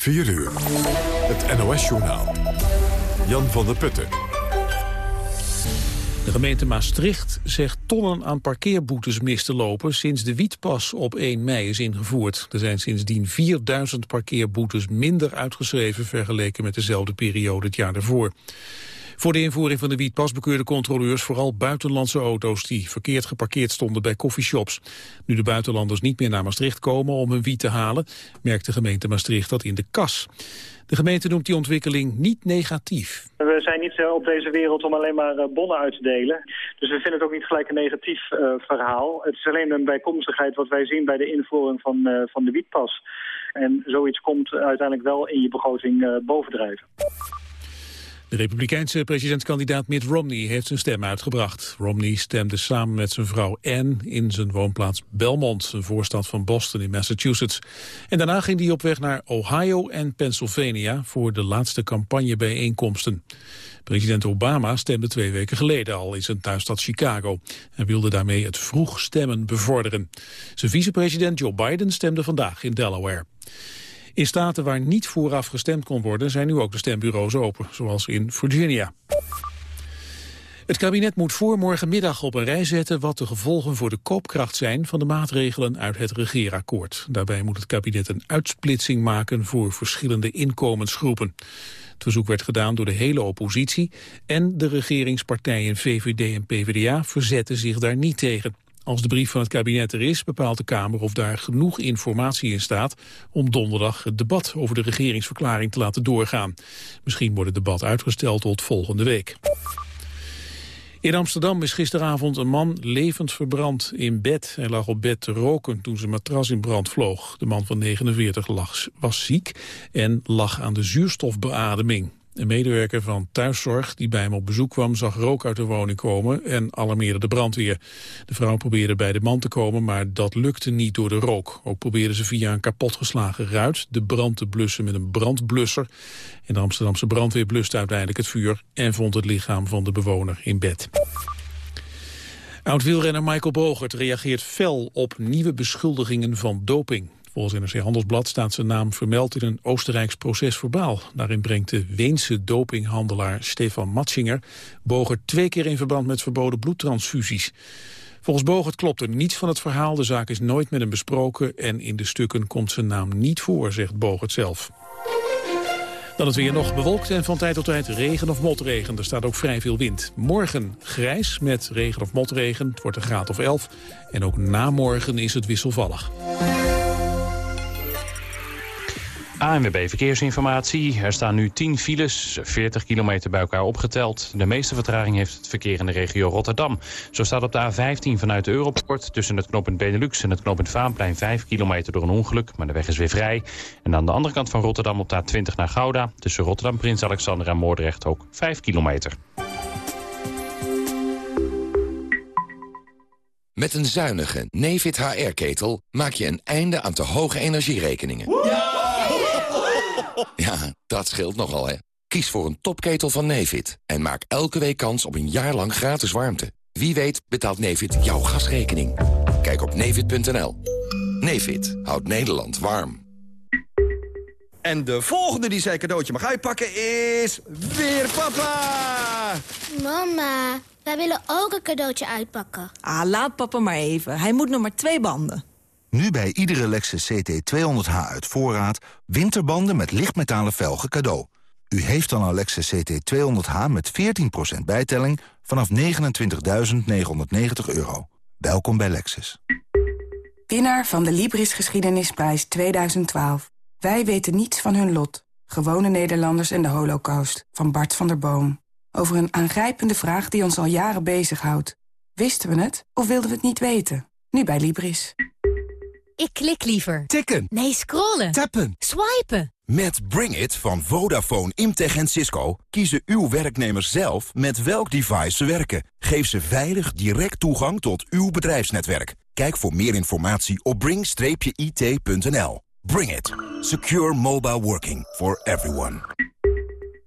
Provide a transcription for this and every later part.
4 uur. Het NOS-journaal. Jan van der Putten. De gemeente Maastricht zegt tonnen aan parkeerboetes mis te lopen sinds de wietpas op 1 mei is ingevoerd. Er zijn sindsdien 4000 parkeerboetes minder uitgeschreven vergeleken met dezelfde periode het jaar daarvoor. Voor de invoering van de wietpas bekeurden controleurs vooral buitenlandse auto's die verkeerd geparkeerd stonden bij coffeeshops. Nu de buitenlanders niet meer naar Maastricht komen om hun wiet te halen, merkt de gemeente Maastricht dat in de kas. De gemeente noemt die ontwikkeling niet negatief. We zijn niet eh, op deze wereld om alleen maar eh, bonnen uit te delen. Dus we vinden het ook niet gelijk een negatief uh, verhaal. Het is alleen een bijkomstigheid wat wij zien bij de invoering van, uh, van de wietpas. En zoiets komt uiteindelijk wel in je begroting bovendrijven. De republikeinse presidentskandidaat Mitt Romney heeft zijn stem uitgebracht. Romney stemde samen met zijn vrouw Anne in zijn woonplaats Belmont, een voorstad van Boston in Massachusetts. En daarna ging hij op weg naar Ohio en Pennsylvania voor de laatste campagnebijeenkomsten. President Obama stemde twee weken geleden al in zijn thuisstad Chicago. en wilde daarmee het vroeg stemmen bevorderen. Zijn vicepresident Joe Biden stemde vandaag in Delaware. In staten waar niet vooraf gestemd kon worden zijn nu ook de stembureaus open, zoals in Virginia. Het kabinet moet voor morgenmiddag op een rij zetten wat de gevolgen voor de koopkracht zijn van de maatregelen uit het regeerakkoord. Daarbij moet het kabinet een uitsplitsing maken voor verschillende inkomensgroepen. Het verzoek werd gedaan door de hele oppositie en de regeringspartijen VVD en PvdA verzetten zich daar niet tegen. Als de brief van het kabinet er is, bepaalt de Kamer of daar genoeg informatie in staat om donderdag het debat over de regeringsverklaring te laten doorgaan. Misschien wordt het debat uitgesteld tot volgende week. In Amsterdam is gisteravond een man levend verbrand in bed. Hij lag op bed te roken toen zijn matras in brand vloog. De man van 49 lag, was ziek en lag aan de zuurstofbeademing. Een medewerker van thuiszorg die bij hem op bezoek kwam... zag rook uit de woning komen en alarmeerde de brandweer. De vrouw probeerde bij de man te komen, maar dat lukte niet door de rook. Ook probeerden ze via een kapotgeslagen ruit de brand te blussen met een brandblusser. En de Amsterdamse brandweer bluste uiteindelijk het vuur... en vond het lichaam van de bewoner in bed. Oud-wielrenner Michael Bogert reageert fel op nieuwe beschuldigingen van doping. Volgens NRC Handelsblad staat zijn naam vermeld in een Oostenrijks proces verbaal. Daarin brengt de Weense dopinghandelaar Stefan Matschinger Bogert twee keer in verband met verboden bloedtransfusies. Volgens Bogert klopt er niets van het verhaal, de zaak is nooit met hem besproken en in de stukken komt zijn naam niet voor, zegt Bogert zelf. Dan het weer nog bewolkt en van tijd tot tijd regen of motregen. Er staat ook vrij veel wind. Morgen grijs met regen of motregen. Het wordt een graad of 11. En ook na morgen is het wisselvallig. ANWB Verkeersinformatie. Er staan nu 10 files, 40 kilometer bij elkaar opgeteld. De meeste vertraging heeft het verkeer in de regio Rotterdam. Zo staat op de A15 vanuit de Europort... tussen het knooppunt Benelux en het knooppunt Vaanplein 5 kilometer door een ongeluk. Maar de weg is weer vrij. En aan de andere kant van Rotterdam op de A20 naar Gouda... tussen Rotterdam, Prins Alexander en Moordrecht ook 5 kilometer. Met een zuinige Nefit HR-ketel maak je een einde aan te hoge energierekeningen. Ja, dat scheelt nogal, hè. Kies voor een topketel van Nevid en maak elke week kans op een jaar lang gratis warmte. Wie weet betaalt Nevid jouw gasrekening. Kijk op nevid.nl. Nevid houdt Nederland warm. En de volgende die zijn cadeautje mag uitpakken is... weer papa! Mama, wij willen ook een cadeautje uitpakken. Ah, laat papa maar even. Hij moet nog maar twee banden. Nu bij iedere Lexus CT200H uit voorraad... winterbanden met lichtmetalen velgen cadeau. U heeft dan een Lexus CT200H met 14% bijtelling... vanaf 29.990 euro. Welkom bij Lexus. Winnaar van de Libris Geschiedenisprijs 2012. Wij weten niets van hun lot. Gewone Nederlanders en de holocaust. Van Bart van der Boom. Over een aangrijpende vraag die ons al jaren bezighoudt. Wisten we het of wilden we het niet weten? Nu bij Libris. Ik klik liever. Tikken. Nee, scrollen. Tappen. Swipen. Met Bring It van Vodafone, Imtech en Cisco kiezen uw werknemers zelf met welk device ze werken. Geef ze veilig direct toegang tot uw bedrijfsnetwerk. Kijk voor meer informatie op bring-it.nl. Bring It. Secure mobile working for everyone.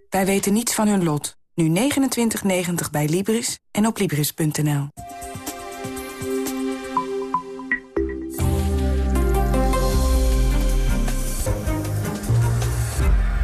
Wij weten niets van hun lot. Nu 29,90 bij Libris en op Libris.nl.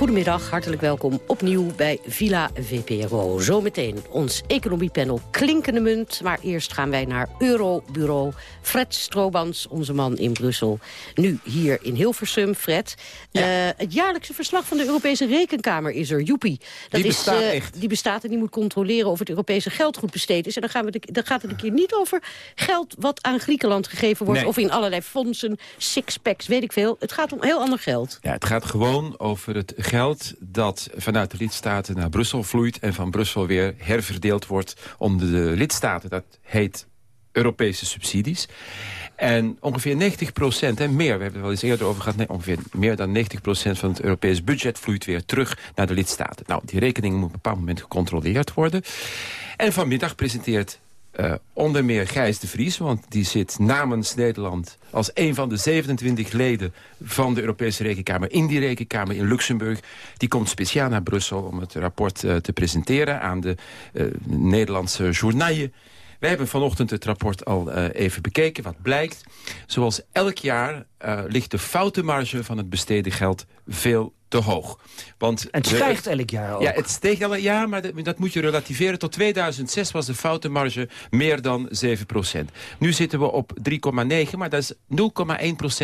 Goedemiddag, hartelijk welkom opnieuw bij Villa VPRO. Zometeen ons economiepanel Klinkende Munt. Maar eerst gaan wij naar Eurobureau. Fred Stroobans, onze man in Brussel. Nu hier in Hilversum. Fred, eh, het jaarlijkse verslag van de Europese Rekenkamer is er. Joepie. Dat Die is, bestaat eh, echt. Die bestaat en die moet controleren of het Europese geld goed besteed is. En dan, gaan we de, dan gaat het een keer niet over geld wat aan Griekenland gegeven wordt... Nee. of in allerlei fondsen, sixpacks, weet ik veel. Het gaat om heel ander geld. Ja, het gaat gewoon over het geld dat vanuit de lidstaten naar Brussel vloeit... en van Brussel weer herverdeeld wordt onder de lidstaten. Dat heet Europese subsidies. En ongeveer 90 procent, en meer, we hebben het wel eens eerder over gehad... nee, ongeveer meer dan 90 procent van het Europees budget vloeit weer terug naar de lidstaten. Nou, die rekening moet op een bepaald moment gecontroleerd worden. En vanmiddag presenteert eh, onder meer Gijs de Vries, want die zit namens Nederland... als een van de 27 leden van de Europese Rekenkamer... in die Rekenkamer in Luxemburg. Die komt speciaal naar Brussel om het rapport eh, te presenteren... aan de eh, Nederlandse journaille. Wij hebben vanochtend het rapport al even bekeken. Wat blijkt, zoals elk jaar ligt de foutenmarge van het besteden geld veel te hoog. Want Het de- stijgt elk jaar ook. Ja, het steeg elk jaar, maar dat, dat moet je relativeren. Tot 2006 was de foutenmarge meer dan 7% Nu zitten we op 3,9, maar dat is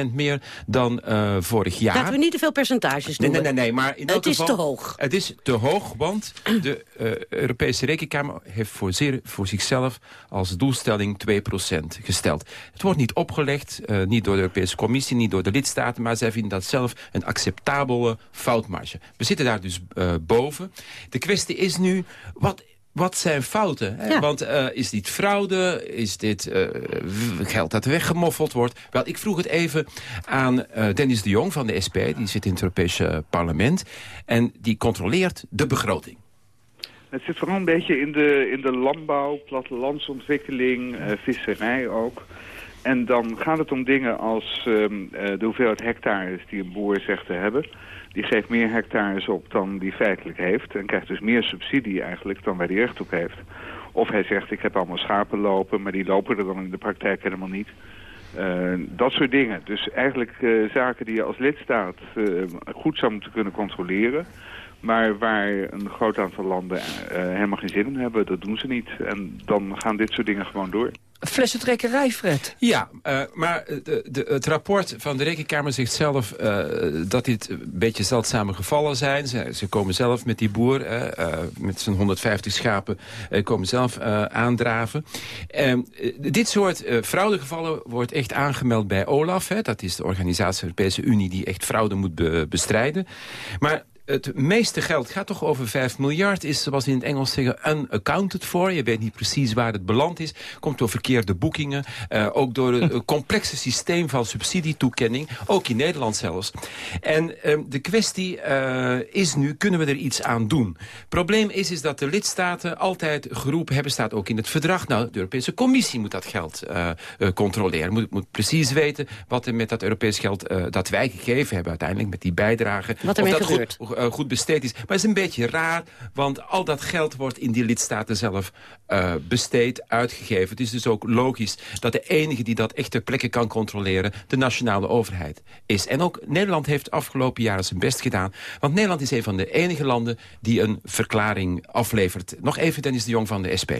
0,1% meer dan eh, vorig jaar. Laten we niet te veel percentages Nee, noemen. nee, nee, nee, maar in elk Het is geval- te hoog. Het is te hoog, want de eh, Europese Rekenkamer heeft voor, zeer, voor zichzelf als doelstelling 2% gesteld. Het wordt niet opgelegd, eh, niet door de Europese Commissie, niet door de lidstaten, maar zij vinden dat zelf een acceptabele foutmarge. We zitten daar dus eh, boven. De kwestie is nu, wat... Wat zijn fouten? Hè? Ja. Want eh, is dit fraude? Is dit eh, geld dat weggemoffeld wordt? Wel, ik vroeg het even aan eh, Dennis de Jong van de SP. Die zit in het Europese parlement. En die controleert de begroting. Het zit vooral een beetje in de, in de landbouw, plattelandsontwikkeling, eh, visserij ook. En dan gaat het om dingen als ehm, eh, de hoeveelheid hectares die een boer zegt te hebben. Die geeft meer hectares op dan die feitelijk heeft. En krijgt dus meer subsidie eigenlijk dan waar hij recht op heeft. Of hij zegt ik heb allemaal schapen lopen, maar die lopen er dan in de praktijk helemaal niet. Eh, dat soort dingen. Dus eigenlijk eh, zaken die je als lidstaat eh, goed zou moeten kunnen controleren. Maar waar een groot aantal landen helemaal geen zin in hebben, dat doen ze niet. En dan gaan dit soort dingen gewoon door. Flessentrekkerij, Fred. Ja, eh, maar de, de, het rapport van de Rekenkamer zegt zelf eh, dat dit een beetje zeldzame gevallen zijn. Ze, ze komen zelf met die boer, eh, eh, met zijn 150 schapen, eh, komen zelf eh, aandraven. Ehm, eh, dit soort eh, fraudegevallen wordt echt aangemeld bij OLAF. Hè, dat is de organisatie van de Europese Unie die echt fraude moet be- bestrijden. Maar het meeste geld gaat toch over 5 miljard. Is, zoals ze in het Engels zeggen, unaccounted for. Je weet niet precies waar het beland is. Komt door verkeerde boekingen. eh, ook door het eh, complexe systeem van subsidietoekenning. Ook in Nederland zelfs. En ehm, de kwestie eh, is nu, kunnen we er iets aan doen? Probleem is, is dat de lidstaten altijd geroepen hebben... staat ook in het verdrag. Nou, de Europese Commissie moet dat geld controleren. Moet, moet precies weten wat er met dat Europees geld... eh, dat wij gegeven hebben uiteindelijk met die bijdrage... Wat ermee gebeurt. Goed, eh, goed besteed is. Maar het is een beetje raar, want al dat geld wordt in die lidstaten zelf eh, besteed, uitgegeven. Het is dus ook logisch dat de enige die dat echt ter plekke kan controleren... de nationale overheid is. En ook Nederland heeft afgelopen jaren zijn best gedaan. Want Nederland is een van de enige landen die een verklaring aflevert. Nog even Dennis de Jong van de SP.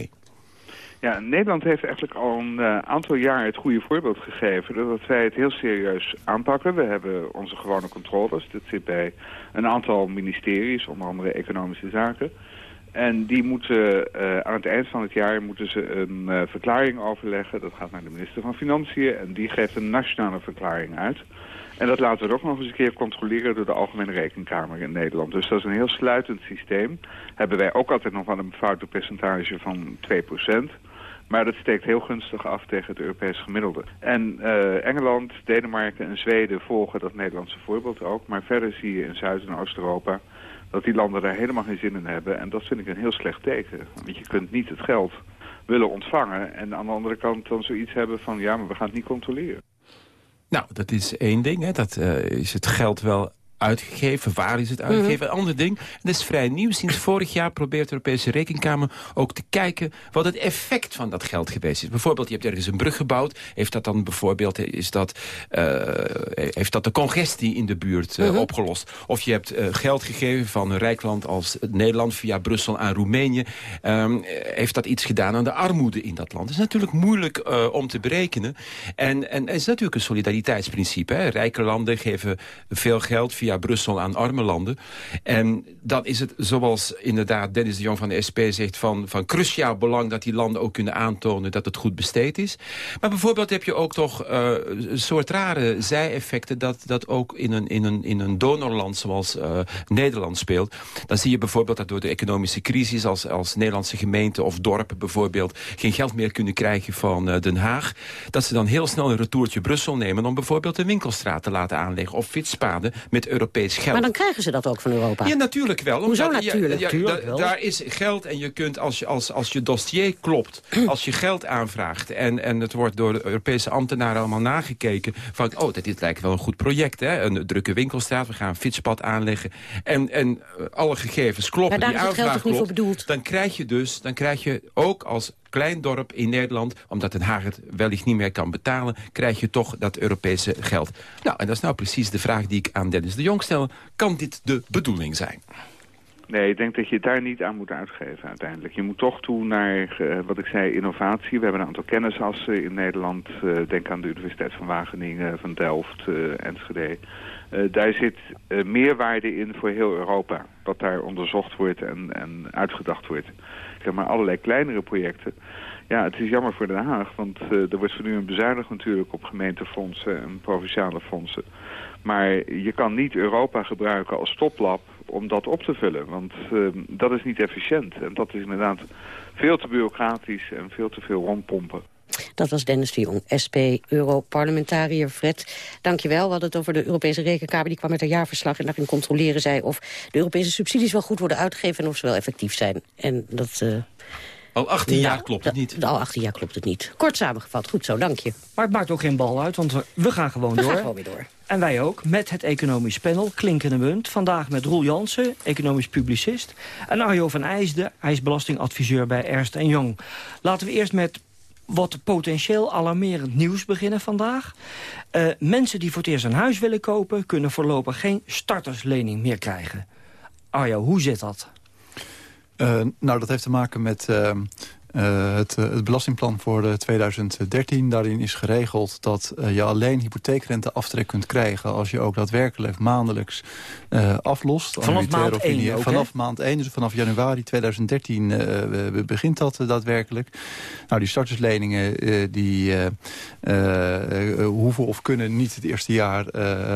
Ja, Nederland heeft eigenlijk al een eh, aantal jaar het goede voorbeeld gegeven... dat wij het heel serieus aanpakken. We hebben onze gewone controles. Dat zit bij een aantal ministeries, onder andere economische zaken. En die moeten eh, aan het eind van het jaar moeten ze een eh, verklaring overleggen. Dat gaat naar de minister van Financiën en die geeft een nationale verklaring uit. En dat laten we ook nog eens een keer controleren door de Algemene Rekenkamer in Nederland. Dus dat is een heel sluitend systeem. Hebben wij ook altijd nog wel een foutenpercentage van 2%. Maar dat steekt heel gunstig af tegen het Europees gemiddelde. En eh, Engeland, Denemarken en Zweden volgen dat Nederlandse voorbeeld ook. Maar verder zie je in Zuid- en Oost-Europa dat die landen daar helemaal geen zin in hebben. En dat vind ik een heel slecht teken. Want je kunt niet het geld willen ontvangen en aan de andere kant dan zoiets hebben van... ja, maar we gaan het niet controleren. Nou, dat is één ding. Hè. Dat eh, is het geld wel uitgegeven? Waar is het uitgegeven? Een ander ding. Dat is vrij nieuw. Sinds vorig jaar probeert de Europese Rekenkamer ook te kijken... wat het effect van dat geld geweest is. Bijvoorbeeld, je hebt ergens een brug gebouwd. Heeft dat dan bijvoorbeeld is dat, uh, heeft dat de congestie in de buurt uh, opgelost? Of je hebt uh, geld gegeven van een rijk land als Nederland... via Brussel aan Roemenië. Um, heeft dat iets gedaan aan de armoede in dat land? Dat is natuurlijk moeilijk om te berekenen. En, en het is natuurlijk een solidariteitsprincipe. Hè? Rijke landen geven veel geld via Brussel aan arme landen. En dan is het, zoals inderdaad Dennis de Jong van de SP zegt... van, van cruciaal belang dat die landen ook kunnen aantonen... dat het goed besteed is. Maar bijvoorbeeld heb je ook toch uh, een soort rare zijeffecten... dat, dat ook in een, in, een, in een donorland zoals uh, Nederland speelt. Dan zie je bijvoorbeeld dat door de economische crisis... als, als Nederlandse gemeenten of dorpen bijvoorbeeld... geen geld meer kunnen krijgen van uh, Den Haag... dat ze dan heel snel een retourtje Brussel nemen... om bijvoorbeeld een winkelstraat te laten aanleggen... of fietspaden met Europees geld. Maar dan krijgen ze dat ook van Europa? Ja, natuurlijk wel. Hoezo omdat, natuurlijk? Ja, Tuurlijk da, daar is geld en je kunt, als je, als, als je dossier klopt... als je geld aanvraagt en, en het wordt door de Europese ambtenaren allemaal nagekeken... van, oh, dit lijkt wel een goed project, hè? een drukke winkelstraat... we gaan een fietspad aanleggen en, en alle gegevens kloppen, maar die aanvraag klopt... niet voor bedoeld. dan krijg je dus, dan krijg je ook als klein dorp in Nederland... omdat Den Haag het wellicht niet meer kan betalen... krijg je toch dat Europese geld. Nou, en dat is nou precies de vraag die ik aan Dennis de Jong stel. Kan dit de bedoeling zijn? Nee, ik denk dat je het daar niet aan moet uitgeven uiteindelijk. Je moet toch toe naar, uh, wat ik zei, innovatie. We hebben een aantal kennisassen in Nederland. Uh, denk aan de Universiteit van Wageningen, van Delft, uh, Enschede. daar zit meerwaarde in voor heel Europa. Wat daar onderzocht wordt en, en uitgedacht wordt. Zeg maar allerlei kleinere projecten. Ja, het is jammer voor Den Haag, want er wordt nu een bezuinigd natuurlijk op gemeentefondsen en provinciale fondsen. Maar je kan niet Europa gebruiken als stoplap om dat op te vullen. Want uh, dat is niet efficiënt. En dat is inderdaad veel te bureaucratisch en veel te veel rondpompen. Dat was Dennis de Jong, SP, Europarlementariër. Fred, dankjewel. We hadden het over de Europese Rekenkamer. Die kwam met een jaarverslag en daarin controleren zij... of de Europese subsidies wel goed worden uitgegeven... en of ze wel effectief zijn. En dat... Uh, al 18 jaar klopt het niet. Al 18 jaar klopt het niet. Kort samengevat. Goed zo, dank je. Maar het maakt ook geen bal uit, want we, we gaan gewoon we door. Gaan gewoon weer door. En wij ook, met het economisch panel Klinkende Munt. Vandaag met Roel Jansen, economisch publicist. En Arjo van IJsden, hij is belastingadviseur bij Ernst Young. Laten we eerst met wat potentieel alarmerend nieuws beginnen vandaag. Uh, mensen die voor het eerst een huis willen kopen... kunnen voorlopig geen starterslening meer krijgen. Arjo, hoe zit dat? Uh, nou, dat heeft te maken met uh, uh, het, het, belastingplan voor 2013. Daarin is geregeld dat je alleen hypotheekrenteaftrek kunt krijgen... als je ook daadwerkelijk maandelijks aflost. Vanaf maand 1 ook, Vanaf he? maand 1, dus vanaf januari 2013 begint dat daadwerkelijk. Nou, die startersleningen die hoeven of kunnen niet het eerste jaar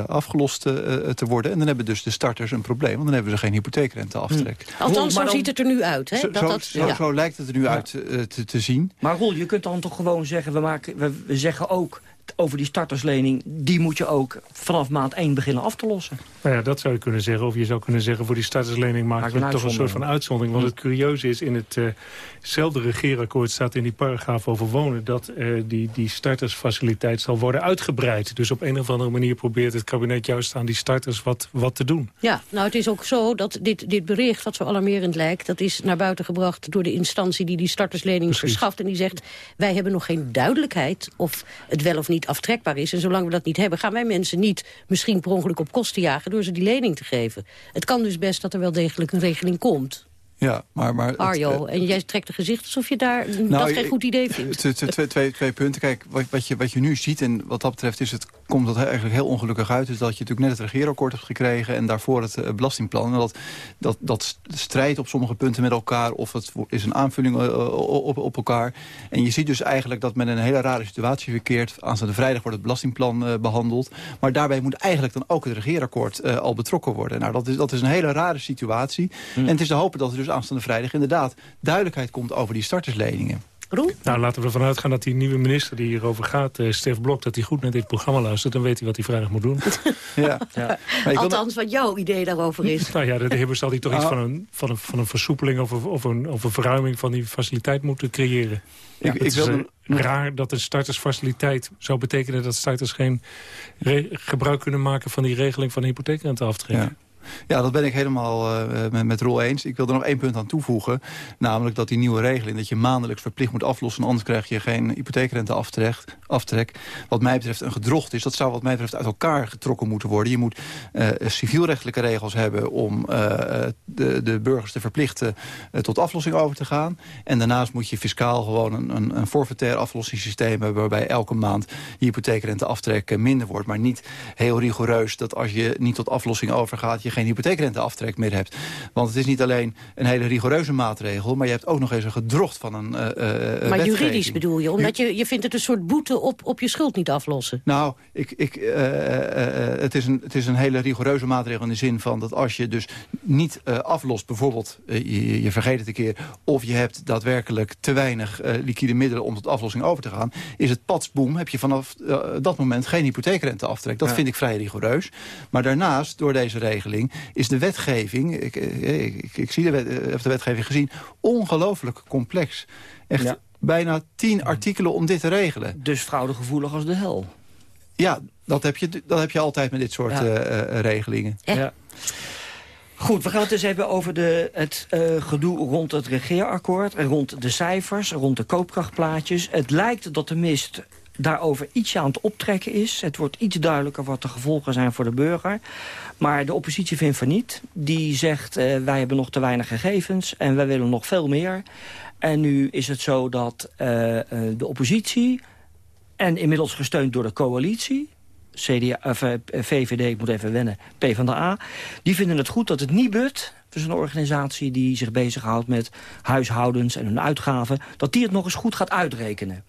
afgelost te worden. En dan hebben dus de starters een probleem, want dan hebben ze geen hypotheekrenteaftrek. Hm. Althans, zo ziet het er nu uit. Hè? Zo, dat, dat, zo, ja. zo, lijkt het er nu ja. uit te, te, zien. Maar Roel, je kunt dan toch gewoon zeggen... we, maken, we, we zeggen ook over die starterslening... die moet je ook vanaf maand 1 beginnen af te lossen. Nou ja, dat zou je kunnen zeggen. Of je zou kunnen zeggen voor die starterslening maken we toch een soort van uitzondering. Want het curieuze is, in hetzelfde uh regeerakkoord staat in die paragraaf over wonen... dat uh, die, die startersfaciliteit zal worden uitgebreid. Dus op een of andere manier probeert het kabinet juist aan die starters wat, wat te doen. Ja, nou het is ook zo dat dit, dit bericht, wat zo alarmerend lijkt... dat is naar buiten gebracht door de instantie die die starterslening Precies. verschaft. En die zegt, wij hebben nog geen duidelijkheid of het wel of niet aftrekbaar is. En zolang we dat niet hebben, gaan wij mensen niet misschien per ongeluk op kosten jagen... door ze die lening te geven. Het kan dus best dat er wel degelijk een regeling komt. Ja, maar... maar Arjo, het, en jij trekt de gezicht alsof je daar nou, dat geen goed idee vindt. Twee, twee, twee punten. Kijk, wat, wat, je, wat je nu ziet, en wat dat betreft is het, komt dat eigenlijk heel ongelukkig uit... is dat je natuurlijk net het regeerakkoord hebt gekregen... en daarvoor het uh, belastingplan. En dat, dat, dat strijdt op sommige punten met elkaar... of het is een aanvulling uh, op, op elkaar. En je ziet dus eigenlijk dat men in een hele rare situatie verkeert. Aanstaande vrijdag wordt het belastingplan behandeld. Maar daarbij moet eigenlijk dan ook het regeerakkoord al betrokken worden. Nou, dat is, dat is een hele rare situatie. Mm. En het is te hopen dat er dus aanstaande vrijdag inderdaad duidelijkheid komt over die startersleningen. Nou, laten we ervan uitgaan dat die nieuwe minister die hierover gaat, uh, Stef Blok, dat hij goed naar dit programma luistert. Dan weet hij wat hij vrijdag moet doen. ja. ja. Althans, wat jouw idee daarover is. nou ja, de heer zal hij toch iets nou. van een, van een, van een versoepeling of, of, een, of een verruiming van die faciliteit moeten creëren. Ja, ik, ik wil een, raar dat de startersfaciliteit zou betekenen dat starters geen gebruik kunnen maken van die regeling van de hypotheekrenteaftrek. Ja. Ja, dat ben ik helemaal uh, met, Roel eens. Ik wil er nog één punt aan toevoegen. Namelijk dat die nieuwe regeling dat je maandelijks verplicht moet aflossen... anders krijg je geen hypotheekrenteaftrek. Aftrek, wat mij betreft een gedrocht is. Dat zou wat mij betreft uit elkaar getrokken moeten worden. Je moet uh, civielrechtelijke regels hebben om uh, de, de burgers te verplichten... tot aflossing over te gaan. En daarnaast moet je fiscaal gewoon een, een, een forfaitair aflossingssysteem hebben... waarbij elke maand je hypotheekrenteaftrek minder wordt. Maar niet heel rigoureus dat als je niet tot aflossing overgaat... je geen hypotheekrenteaftrek meer hebt. Want het is niet alleen een hele rigoureuze maatregel... maar je hebt ook nog eens een gedrocht van een uh, Maar juridisch bedoel je? Omdat je, je vindt het een soort boete op, op je schuld niet aflossen? Nou, ik, ik, uh, het, is een, het is een hele rigoureuze maatregel in de zin van... dat als je dus niet aflost, bijvoorbeeld je, je, vergeet het een keer... of je hebt daadwerkelijk te weinig liquide middelen om tot aflossing over te gaan... is het patsboom, heb je vanaf dat moment geen hypotheekrenteaftrek. Dat vind ik vrij rigoureus. Maar daarnaast, door deze regeling is de wetgeving, ik, eh, ik, ik zie de, wet, eh, de wetgeving gezien, ongelooflijk complex. Echt bijna tien artikelen om dit te regelen. Dus fraudegevoelig als de hel. Ja, dat heb je, dat heb je altijd met dit soort eh, regelingen. Ja. Goed, we gaan het eens hebben over de, het gedoe rond het regeerakkoord... en rond de cijfers, rond de koopkrachtplaatjes. Het lijkt dat de mist daarover ietsje aan het optrekken is. Het wordt iets duidelijker wat de gevolgen zijn voor de burger. Maar de oppositie vindt van niet. Die zegt, uh, wij hebben nog te weinig gegevens en wij willen nog veel meer. En nu is het zo dat uh, de oppositie, en inmiddels gesteund door de coalitie... CDA, of, VVD, ik moet even wennen, PvdA... die vinden het goed dat het Nibud, dus een organisatie die zich bezighoudt met huishoudens en hun uitgaven... dat die het nog eens goed gaat uitrekenen.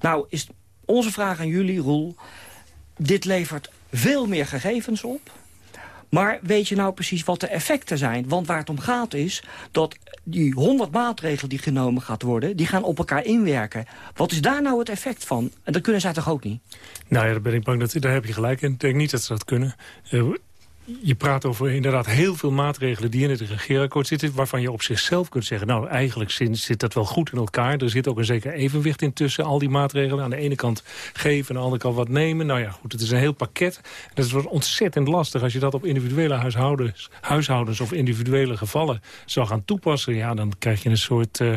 Nou is onze vraag aan jullie, Roel... dit levert veel meer gegevens op... Maar weet je nou precies wat de effecten zijn? Want waar het om gaat is dat die 100 maatregelen die genomen gaat worden... die gaan op elkaar inwerken. Wat is daar nou het effect van? En dat kunnen zij toch ook niet? Nou ja, daar ben ik bang dat daar heb je gelijk in. Ik denk niet dat ze dat kunnen. Je praat over inderdaad heel veel maatregelen die in het regeerakkoord zitten... waarvan je op zichzelf kunt zeggen, nou eigenlijk zit, dat wel goed in elkaar. Er zit ook een zeker evenwicht in tussen al die maatregelen. Aan de ene kant geven, aan de andere kant wat nemen. Nou ja, goed, het is een heel pakket. Dat is ontzettend lastig als je dat op individuele huishoudens, huishoudens of individuele gevallen zou gaan toepassen. Ja, dan krijg je een soort... Uh,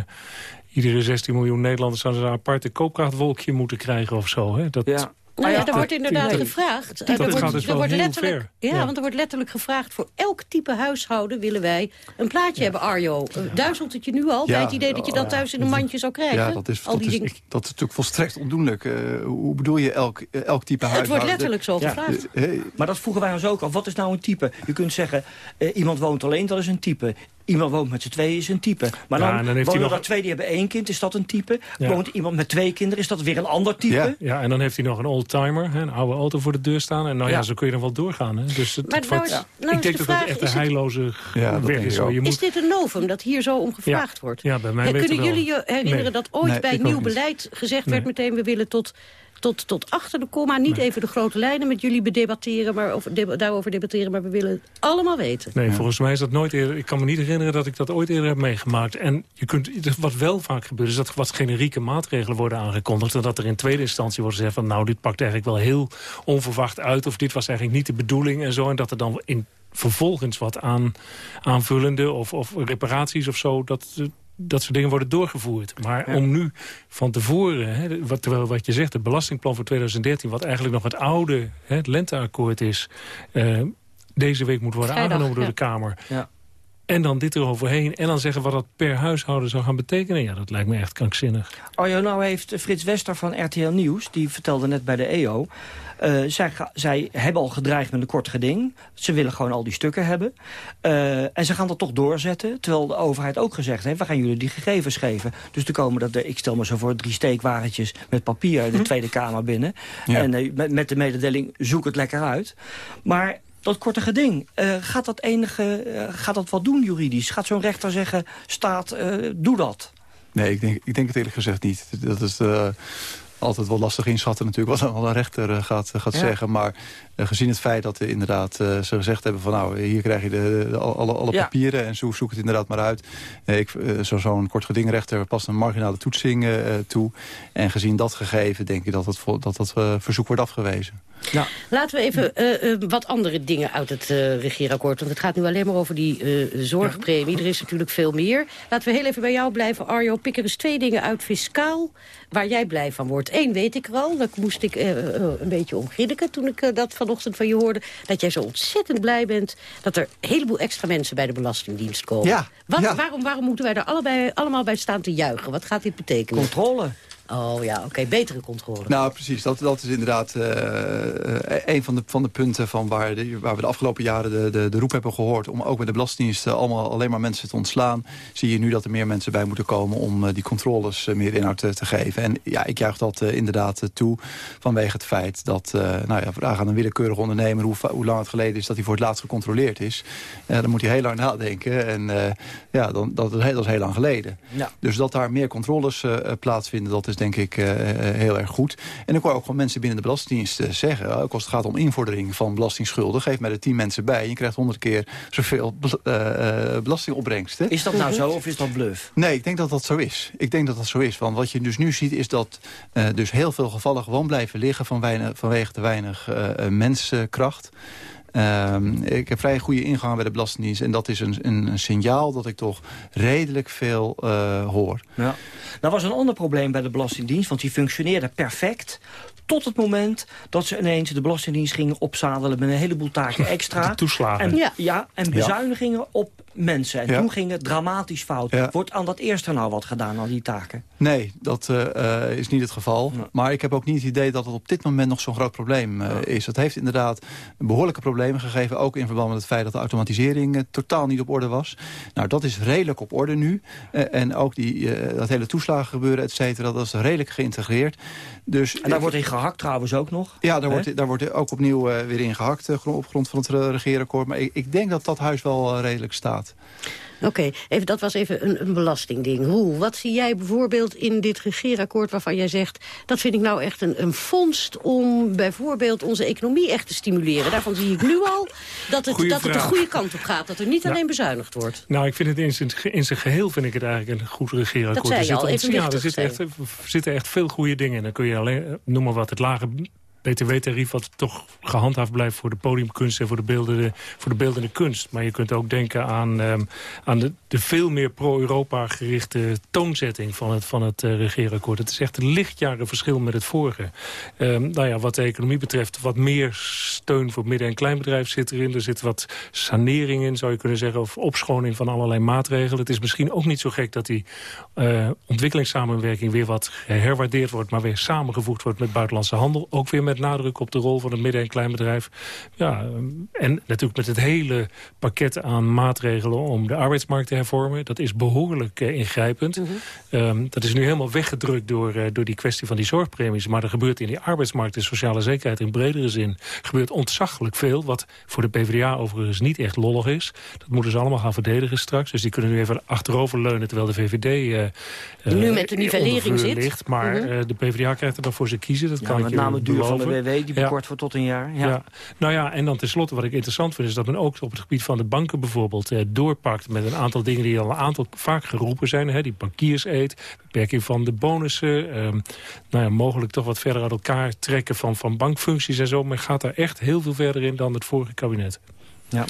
iedere 16 miljoen Nederlanders zouden een aparte koopkrachtwolkje moeten krijgen of zo. Hè? Dat, ja. Nou ja, er wordt inderdaad gevraagd. Dat, er wordt, dus er wordt letterlijk, ja, want er wordt letterlijk gevraagd... voor elk type huishouden willen wij een plaatje hebben, Arjo. Duizelt het je nu al bij het idee dat je dat thuis in een mandje zou krijgen? Ja, dat is, dat is, dat is natuurlijk volstrekt ondoenlijk. Uh, hoe bedoel je elk, elk type huishouden? Het wordt letterlijk zo gevraagd. Maar dat vroegen wij ons ook al. Wat is nou een type? Je kunt zeggen, uh, iemand woont alleen, dat is een type. Iemand woont met z'n tweeën, is een type. Maar dan, dan wonen er nog... twee die hebben één kind, is dat een type? Woont iemand met twee kinderen, is dat weer een ander type? Ja, ja en dan heeft hij nog een oldtimer, een oude auto voor de deur staan. En nou ja, zo kun je dan wel doorgaan. Hè. Dus het, maar nou is, nou ik denk dat het echt een heilloze weg is. Je moet... Is dit een novum, dat hier zo om gevraagd wordt? Ja, bij mij Kunnen jullie je herinneren dat ooit bij nieuw beleid gezegd werd meteen... we willen tot tot, tot achter de komma. Niet even de grote lijnen met jullie bedebatteren, maar, of daarover debatteren, maar we willen het allemaal weten. Nee, volgens mij is dat nooit eerder. Ik kan me niet herinneren dat ik dat ooit eerder heb meegemaakt. En je kunt, wat wel vaak gebeurt, is dat wat generieke maatregelen worden aangekondigd. En dat er in tweede instantie wordt gezegd van nou, dit pakt eigenlijk wel heel onverwacht uit. Of dit was eigenlijk niet de bedoeling en zo. En dat er dan in vervolgens wat aan, aanvullende of, of reparaties of zo... dat dat soort dingen worden doorgevoerd. Maar om nu van tevoren, hè, wat, terwijl wat je zegt... het belastingplan voor 2013, wat eigenlijk nog het oude hè, het lenteakkoord is... Uh, deze week moet worden aangenomen door de Kamer. Ja. En dan dit eroverheen. En dan zeggen wat dat per huishouden zou gaan betekenen. Ja, dat lijkt me echt krankzinnig. Oh ja, nou heeft Frits Wester van RTL Nieuws... die vertelde net bij de EO... Uh, zij, zij, hebben al gedreigd met een kort geding. Ze willen gewoon al die stukken hebben. Uh, en ze gaan dat toch doorzetten. Terwijl de overheid ook gezegd heeft... we gaan jullie die gegevens geven. Dus er komen dat ik stel me zo voor, drie steekwagentjes met papier... de hm. Tweede Kamer binnen. En uh, met, met de mededeling, zoek het lekker uit. Maar dat korte geding. Uh, gaat dat enige, uh, gaat dat wat doen juridisch? Gaat zo'n rechter zeggen, staat, uh, doe dat? Nee, ik denk, ik denk het eerlijk gezegd niet. Dat is altijd wel lastig inschatten natuurlijk wat, een rechter gaat, gaat zeggen. Maar gezien het feit dat we inderdaad ze gezegd hebben van nou, hier krijg je de, de alle, alle ja. papieren en zo zoek het inderdaad maar uit. ik, Zo'n zo kort gedingrechter past een marginale toetsing toe. En gezien dat gegeven denk ik dat het, dat, dat verzoek wordt afgewezen. Ja. Laten we even uh, uh, wat andere dingen uit het uh, regeerakkoord. Want het gaat nu alleen maar over die zorgpremie. Er is natuurlijk veel meer. Laten we heel even bij jou blijven, Arjo. Pik er eens twee dingen uit fiscaal waar jij blij van wordt. Eén weet ik er al. Daar moest ik een beetje om grinniken toen ik dat vanochtend van je hoorde. Dat jij zo ontzettend blij bent dat er een heleboel extra mensen bij de Belastingdienst komen. Ja. Wat, ja. Waarom, waarom moeten wij er allebei, allemaal bij staan te juichen? Wat gaat dit betekenen? Controle. Oh ja, oké, betere controle. Nou, precies. Dat, dat is inderdaad uh, een van de, van de punten van waar, de, waar we de afgelopen jaren de, de, de roep hebben gehoord... om ook met de Belastingdienst allemaal alleen maar mensen te ontslaan... zie je nu dat er meer mensen bij moeten komen om uh, die controles meer inhoud te, te, geven. En ja, ik juich dat inderdaad toe vanwege het feit dat... nou ja, vraag aan een willekeurige ondernemer hoe, hoe lang het geleden is... dat hij voor het laatst gecontroleerd is. dan moet hij heel lang nadenken. En ja, dan, dat, dat is heel lang geleden. Ja. Dus dat daar meer controles plaatsvinden, dat is denk ik uh, heel erg goed. En ik hoor ook gewoon mensen binnen de Belastingdienst uh, zeggen... ook als het gaat om invordering van belastingschulden... geef mij er tien mensen bij en je krijgt honderd keer zoveel belastingopbrengsten. Is dat nou zo of is dat bluff? Nee, ik denk dat dat zo is. Ik denk dat dat zo is. Want wat je dus nu ziet is dat dus heel veel gevallen gewoon blijven liggen... Van weinig, vanwege te weinig menskracht... Um, ik heb vrij goede ingang bij de Belastingdienst. En dat is een, een, een signaal dat ik toch redelijk veel uh, hoor. Ja. Nou was een ander probleem bij de Belastingdienst. Want die functioneerde perfect. Tot het moment dat ze ineens de Belastingdienst gingen opzadelen... met een heleboel taken extra. De toeslagen. En, ja. ja. en bezuinigingen ja. op mensen. En ja. toen ging het dramatisch fout. Ja. Wordt aan dat eerste nou wat gedaan, aan die taken? Nee, dat uh, is niet het geval. Ja. Maar ik heb ook niet het idee dat het op dit moment nog zo'n groot probleem uh, is. Het heeft inderdaad behoorlijke problemen gegeven. Ook in verband met het feit dat de automatisering uh, totaal niet op orde was. Nou, dat is redelijk op orde nu. en ook die, dat hele toeslagengebeuren, et cetera, dat is redelijk geïntegreerd. Dus, en daar wordt in gehakt trouwens ook nog? Ja, daar, wordt, daar wordt ook opnieuw weer in gehakt op grond van het regeerakkoord. Maar ik, ik denk dat dat huis wel redelijk staat. Oké, okay, even dat was even een, een belastingding. Hoe? Wat zie jij bijvoorbeeld in dit regeerakkoord waarvan jij zegt... dat vind ik nou echt een, een vondst om bijvoorbeeld onze economie echt te stimuleren. Daarvan zie ik nu al dat het, dat het de goede kant op gaat. Dat er niet ja. alleen bezuinigd wordt. Nou, ik vind het in zijn, in zijn geheel vind ik het eigenlijk een goed regeerakkoord. Dat zei je er al, even ja, er zitten echt, er zitten echt veel goede dingen in. Dan kun je alleen, noem maar wat, het lage btw-tarief wat toch gehandhaafd blijft voor de podiumkunst en voor de beeldende, voor de beeldende kunst. Maar je kunt ook denken aan, um, aan de, de, veel meer pro-Europa gerichte toonzetting van het, van het uh, regeerakkoord. Het is echt een lichtjaren verschil met het vorige. Um, nou ja, wat de economie betreft, wat meer steun voor midden- en kleinbedrijf zit erin. Er zit wat sanering in, zou je kunnen zeggen, of opschoning van allerlei maatregelen. Het is misschien ook niet zo gek dat die uh, ontwikkelingssamenwerking weer wat herwaardeerd wordt, maar weer samengevoegd wordt met buitenlandse handel. Ook weer met nadruk op de rol van het midden- en kleinbedrijf. Ja, en natuurlijk met het hele pakket aan maatregelen om de arbeidsmarkt te hervormen. Dat is behoorlijk uh, ingrijpend. Mm -hmm. um, dat is nu helemaal weggedrukt door, uh, door die kwestie van die zorgpremies. Maar er gebeurt in die arbeidsmarkt en sociale zekerheid in bredere zin... gebeurt ontzaglijk veel, wat voor de PvdA overigens niet echt lollig is. Dat moeten ze allemaal gaan verdedigen straks. Dus die kunnen nu even achteroverleunen terwijl de VVD uh, nu met de nivellering zit. ligt. Maar mm -hmm. de PvdA krijgt er dan voor ze kiezen. Dat ja, kan met ik name duur van de WW, die Ja. bekort wordt tot een jaar. Ja. Ja. Nou ja, en dan tenslotte wat ik interessant vind... is dat men ook op het gebied van de banken bijvoorbeeld eh, doorpakt... met een aantal dingen die al een aantal vaak geroepen zijn. Hè, die bankierseed, beperking van de bonussen... ehm, nou ja, mogelijk toch wat verder uit elkaar trekken van, van bankfuncties en zo. Men gaat daar echt heel veel verder in dan het vorige kabinet. Ja.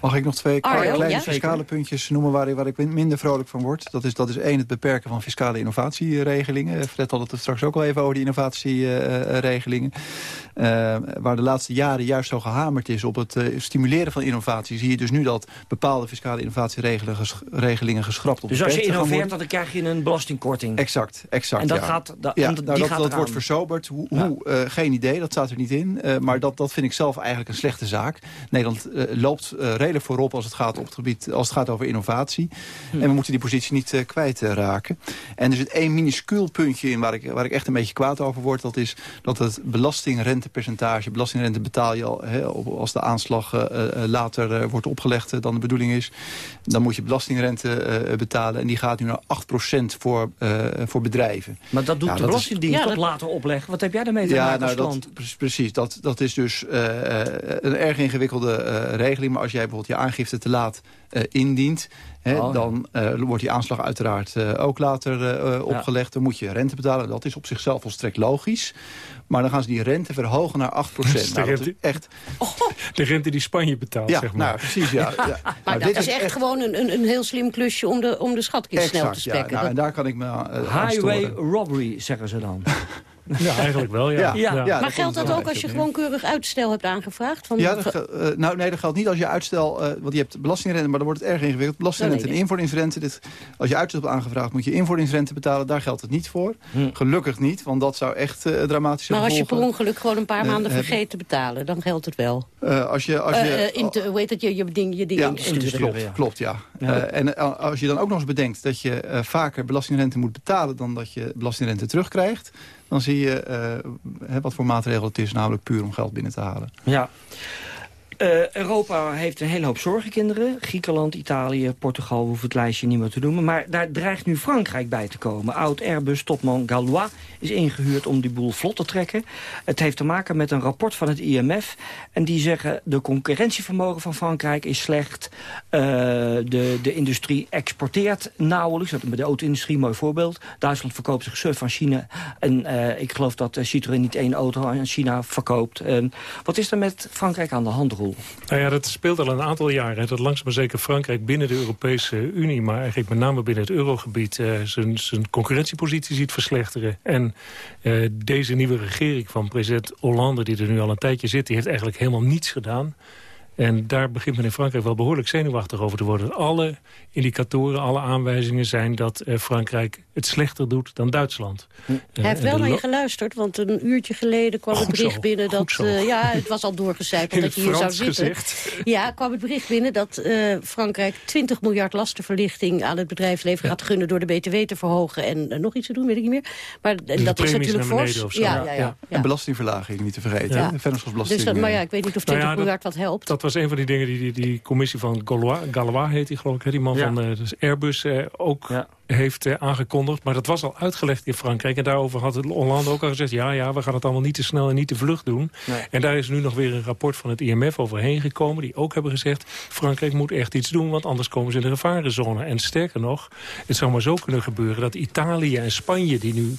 Mag ik nog twee Arjo, kleine ja? fiscale puntjes noemen waar, waar ik minder vrolijk van word? Dat is, dat is één, het beperken van fiscale innovatieregelingen. Fred had het straks ook al even over die innovatieregelingen. Uh, waar de laatste jaren juist zo gehamerd is op het uh, stimuleren van innovatie... zie je dus nu dat bepaalde fiscale innovatieregelingen ges geschrapt geschrapt op Dus als je innoveert, dan krijg je een belastingkorting. Exact, exact. En dat ja. gaat, da, ja, en nou, die dat, gaat dat wordt versoberd. Hoe, Ja. hoe uh, geen idee, dat staat er niet in. Uh, maar dat, dat vind ik zelf eigenlijk een slechte zaak. Nederland loopt redelijk voorop als het gaat, op het gebied, als het gaat over innovatie. Hm. En we moeten die positie niet kwijtraken. en er zit één minuscuul puntje in waar ik, waar ik echt een beetje kwaad over word. Dat is dat het belastingrentepercentage, belastingrente betaal je al hè, als de aanslag later wordt opgelegd dan de bedoeling is. Dan moet je belastingrente betalen en die gaat nu naar 8% voor, voor bedrijven. Maar dat doet de Belastingdienst toch later opleggen? Wat heb jij daarmee te ja, maken nou, dat, Precies, dat, dat is dus een erg ingewikkelde regeling. Maar als jij bijvoorbeeld je aangifte te laat indient... Oh, dan wordt die aanslag uiteraard ook later opgelegd. Dan moet je rente betalen. Dat is op zichzelf volstrekt logisch. Maar dan gaan ze die rente verhogen naar 8 procent. Nou, de, echt... de rente die Spanje betaalt, ja, zeg maar. Nou, precies, ja. ja. maar nou, dat is echt, gewoon een, een heel slim klusje om de, om de schatkist snel te spekken. Ja, nou, en daar kan ik me uh, Highway robbery, zeggen ze dan. Ja, eigenlijk wel, ja. ja. maar geldt dat ook als je gewoon keurig uitstel hebt aangevraagd? Van ja, dat, uh, nou, nee, dat geldt niet als je uitstel... Uh, want je hebt belastingrente, maar dan wordt het erg ingewikkeld. Belastingrente en invoeringsrente. Dit, als je uitstel hebt aangevraagd, moet je invoeringsrente betalen. Daar geldt het niet voor. Hm. Gelukkig niet, want dat zou echt uh, dramatisch zijn. Maar als je per ongeluk gewoon een paar maanden vergeet te betalen... dan geldt het wel. als je, als je, in te, hoe heet dat, je, je ding, je ding ja, klopt, klopt, ja. en als je dan ook nog eens bedenkt dat je vaker belastingrente moet betalen... dan dat je belastingrente terugkrijgt dan zie je uh, wat voor maatregel het is, namelijk puur om geld binnen te halen. Ja. Uh, Europa heeft een hele hoop zorgenkinderen. Griekenland, Italië, Portugal hoeft het lijstje niet meer te noemen. Maar daar dreigt nu Frankrijk bij te komen. Oud-Airbus-topman Galois is ingehuurd om die boel vlot te trekken. Het heeft te maken met een rapport van het IMF. En die zeggen de concurrentievermogen van Frankrijk is slecht. Uh, de, de industrie exporteert nauwelijks. Dat de auto-industrie, mooi voorbeeld. Duitsland verkoopt zich surf van China. En uh, ik geloof dat Citroën niet één auto aan China verkoopt. wat is er met Frankrijk aan de hand, Roel? Nou ja, dat speelt al een aantal jaren. Dat langzaam maar zeker Frankrijk binnen de Europese Unie... maar eigenlijk met name binnen het eurogebied... Uh, zijn, zijn concurrentiepositie ziet verslechteren. En uh, deze nieuwe regering van president Hollande... die er nu al een tijdje zit, die heeft eigenlijk helemaal niets gedaan... En daar begint men in Frankrijk wel behoorlijk zenuwachtig over te worden. Alle indicatoren, alle aanwijzingen zijn dat eh, Frankrijk het slechter doet dan Duitsland. Hm. Hij heeft wel naar je geluisterd, want een uurtje geleden kwam het bericht binnen dat... Uh, ja, het was al doorgecijpeld dat je hier zou zitten. Gezegd. Ja, kwam het bericht binnen dat uh, Frankrijk 20 miljard lastenverlichting aan het bedrijfsbeleidsleven ja. gaat gunnen door de BTW te verhogen en nog iets te doen, weet ik niet meer. Maar dat is natuurlijk fors. Ja, ja, ja, En belastingverlaging niet te vergeten. Ja. Dus dat, maar ja, ik weet niet of 20 nou miljard wat helpt was een van die dingen die die, die commissie van Galois, Galois heet die geloof ik, die man van uh, dus Airbus uh, ook heeft uh, aangekondigd. Maar dat was al uitgelegd in Frankrijk. En daarover had Hollande ook al gezegd... ja, ja, we gaan het allemaal niet te snel en niet te vlug doen. Nee. En daar is nu nog weer een rapport van het IMF overheen gekomen... die ook hebben gezegd, Frankrijk moet echt iets doen... want anders komen ze in de gevarenzone. En sterker nog, het zou maar zo kunnen gebeuren... dat Italië en Spanje, die nu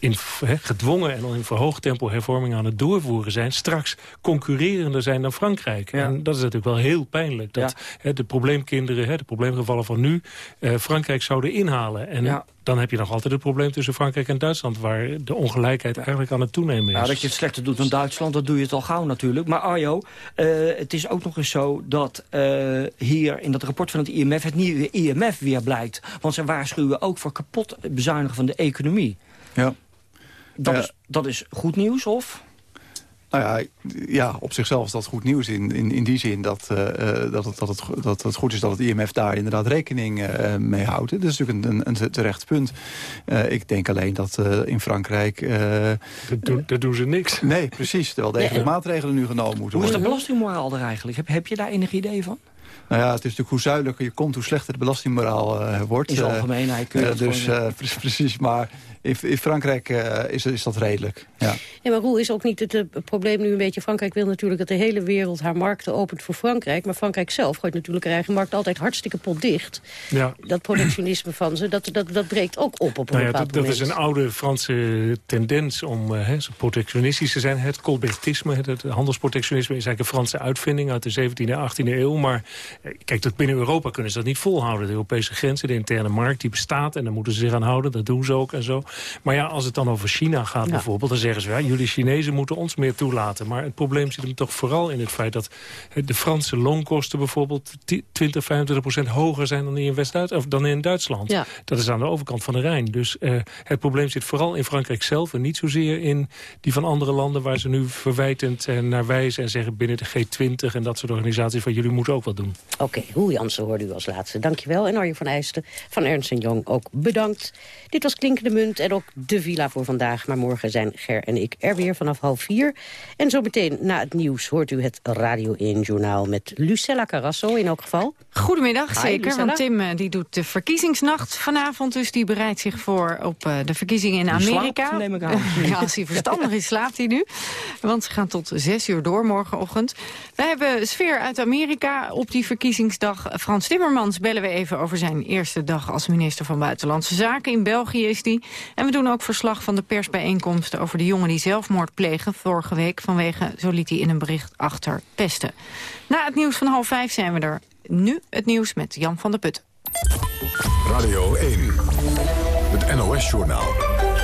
in gedwongen en in verhoogd tempo hervormingen aan het doorvoeren zijn... straks concurrerender zijn dan Frankrijk. En dat is natuurlijk wel heel pijnlijk. Dat de probleemkinderen, de probleemgevallen van nu... Eh, Frankrijk zouden inhalen. En dan heb je nog altijd het probleem tussen Frankrijk en Duitsland... waar de ongelijkheid eigenlijk aan het toenemen is. Ja, dat je het slechter doet dan Duitsland, dat doe je het al gauw natuurlijk. Maar Arjo, uh, het is ook nog eens zo dat uh, hier in dat rapport van het IMF... het nieuwe IMF weer blijkt. Want ze waarschuwen ook voor kapot bezuinigen van de economie. Ja. Dat, is, dat is goed nieuws, of? Nou ja, ja, op zichzelf is dat goed nieuws in, in, in die zin dat, uh, dat, het, dat, het, dat het goed is dat het IMF daar inderdaad rekening uh, mee houdt. Dat is natuurlijk een, een, terecht punt. Uh, ik denk alleen dat in Frankrijk... dat, doen, dat doen ze niks. Nee, precies. Terwijl degelijk nee, maatregelen nu genomen moeten worden. Hoe is de belastingmoraal er eigenlijk? Heb, heb je daar enig idee van? Nou ja, het is natuurlijk hoe zuidelijker je komt, hoe slechter de belastingmoraal uh, wordt. In zijn algemeenheid. Uh, dus precies, maar in, in Frankrijk uh, is, is dat redelijk. Ja. ja, maar hoe is ook niet het, het, probleem nu een beetje... Frankrijk wil natuurlijk dat de hele wereld haar markten opent voor Frankrijk. Maar Frankrijk zelf gooit natuurlijk haar eigen markt altijd hartstikke pot dicht. Ja. Dat protectionisme van ze, dat, dat, dat breekt ook op op een nou ja, dat, dat, is een oude Franse tendens om uh, protectionistisch te zijn. Het colbertisme, het, het, handelsprotectionisme is eigenlijk een Franse uitvinding uit de 17e en 18e eeuw. Maar Eh, kijk, tot binnen Europa kunnen ze dat niet volhouden. De Europese grenzen, de interne markt, die bestaat... en daar moeten ze zich aan houden, dat doen ze ook en zo. Maar ja, als het dan over China gaat bijvoorbeeld... dan zeggen ze, ja, jullie Chinezen moeten ons meer toelaten. Maar het probleem zit hem toch vooral in het feit... dat de Franse loonkosten bijvoorbeeld 20, 25 procent hoger zijn... dan in, West of dan in Duitsland. Dat is aan de overkant van de Rijn. Dus uh, het probleem zit vooral in Frankrijk zelf... en niet zozeer in die van andere landen... waar ze nu verwijtend naar wijzen en zeggen binnen de G20... en dat soort organisaties van jullie moeten ook wat doen. Oké, okay, Roel Jansen hoorde u als laatste. Dankjewel. En Arjen van Eijsten van Ernst Jong ook bedankt. Dit was Klinkende Munt en ook de villa voor vandaag. Maar morgen zijn Ger en ik er weer vanaf half vier. En zo meteen na het nieuws hoort u het Radio 1 Journaal... met Lucella Carrasso in elk geval. Goedemiddag, zeker. Want Tim eh, die doet de verkiezingsnacht vanavond. Dus die bereidt zich voor op uh, de verkiezingen in Amerika. Slaapt, neem ik aan. ja, als hij verstandig is, slaapt hij nu. Want ze gaan tot zes uur door morgenochtend. We hebben sfeer uit Amerika op die verkiezingsdag. Frans Timmermans bellen we even over zijn eerste dag als minister van Buitenlandse Zaken. In België is die. En we doen ook verslag van de persbijeenkomsten over de jongen die zelfmoord plegen vorige week vanwege, zo liet hij in een bericht achter, pesten. Na het nieuws van half vijf zijn we er. Nu het nieuws met Jan van der Putten. Radio 1, het NOS-journaal.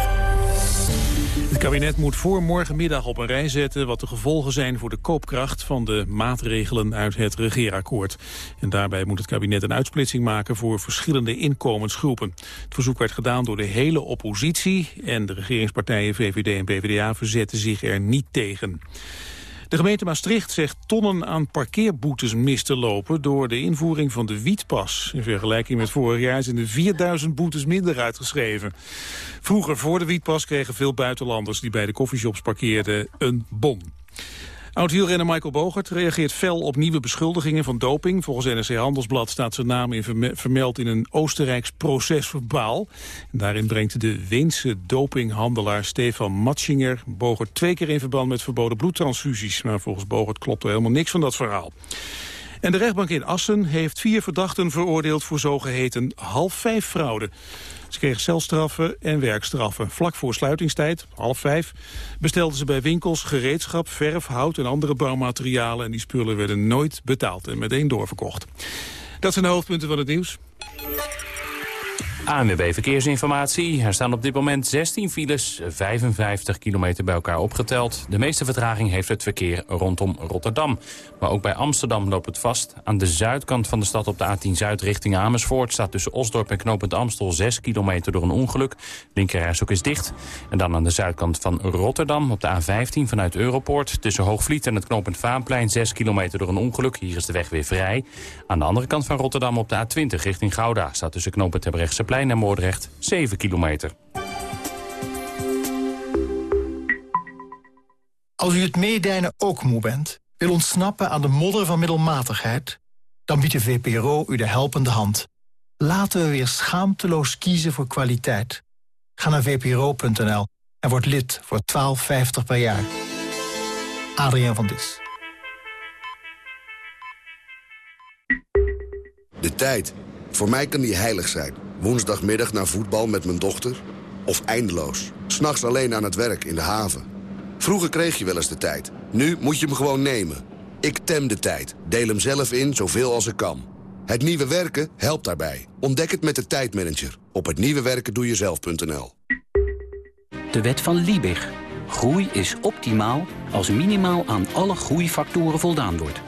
Het kabinet moet voor morgenmiddag op een rij zetten... wat de gevolgen zijn voor de koopkracht van de maatregelen uit het regeerakkoord. En daarbij moet het kabinet een uitsplitsing maken voor verschillende inkomensgroepen. Het verzoek werd gedaan door de hele oppositie... en de regeringspartijen VVD en PvdA verzetten zich er niet tegen. De gemeente Maastricht zegt tonnen aan parkeerboetes mis te lopen... door de invoering van de wietpas. In vergelijking met vorig jaar zijn er 4000 boetes minder uitgeschreven. Vroeger, voor de wietpas, kregen veel buitenlanders... die bij de koffieshops parkeerden een bon. Oud-wielrenner Michael Bogert reageert fel op nieuwe beschuldigingen van doping. Volgens NRC Handelsblad staat zijn naam vermeld in een Oostenrijks procesverbaal. daarin brengt de Weense dopinghandelaar Stefan Matschinger Bogert twee keer in verband met verboden bloedtransfusies. Maar volgens Bogert klopt er helemaal niks van dat verhaal. En de rechtbank in Assen heeft vier verdachten veroordeeld voor zogeheten half-vijf fraude. Ze kregen celstraffen en werkstraffen. Vlak voor sluitingstijd, half vijf, bestelden ze bij winkels gereedschap, verf, hout en andere bouwmaterialen. En die spullen werden nooit betaald en meteen doorverkocht. Dat zijn de hoofdpunten van het nieuws. ANWB Verkeersinformatie. Er staan op dit moment 16 files, 55 kilometer bij elkaar opgeteld. De meeste vertraging heeft het verkeer rondom Rotterdam. Maar ook bij Amsterdam loopt het vast. Aan de zuidkant van de stad op de A10 Zuid richting Amersfoort... staat tussen Osdorp en knooppunt Amstel 6 kilometer door een ongeluk. Linkerrijstok is dicht. En dan aan de zuidkant van Rotterdam op de A15 vanuit Europoort... tussen Hoogvliet en het knooppunt Vaanplein 6 kilometer door een ongeluk. Hier is de weg weer vrij. Aan de andere kant van Rotterdam op de A20 richting Gouda... staat tussen knooppunt Terbrechtseplein En Moordrecht 7 kilometer. Als u het meedijnen ook moe bent, wil ontsnappen aan de modder van middelmatigheid... dan biedt de VPRO u de helpende hand. Laten we weer schaamteloos kiezen voor kwaliteit. Ga naar vpro.nl en word lid voor 12,50 per jaar. Adriaan van Dis. De tijd. Voor mij kan die heilig zijn. Woensdagmiddag naar voetbal met mijn dochter. Of eindeloos. S'nachts alleen aan het werk in de haven. Vroeger kreeg je wel eens de tijd. Nu moet je hem gewoon nemen. Ik tem de tijd. Deel hem zelf in zoveel als ik kan. Het nieuwe werken helpt daarbij. Ontdek het met de tijdmanager. Op hetnieuwewerkendoejezelf.nl De wet van Liebig. Groei is optimaal als minimaal aan alle groeifactoren voldaan wordt.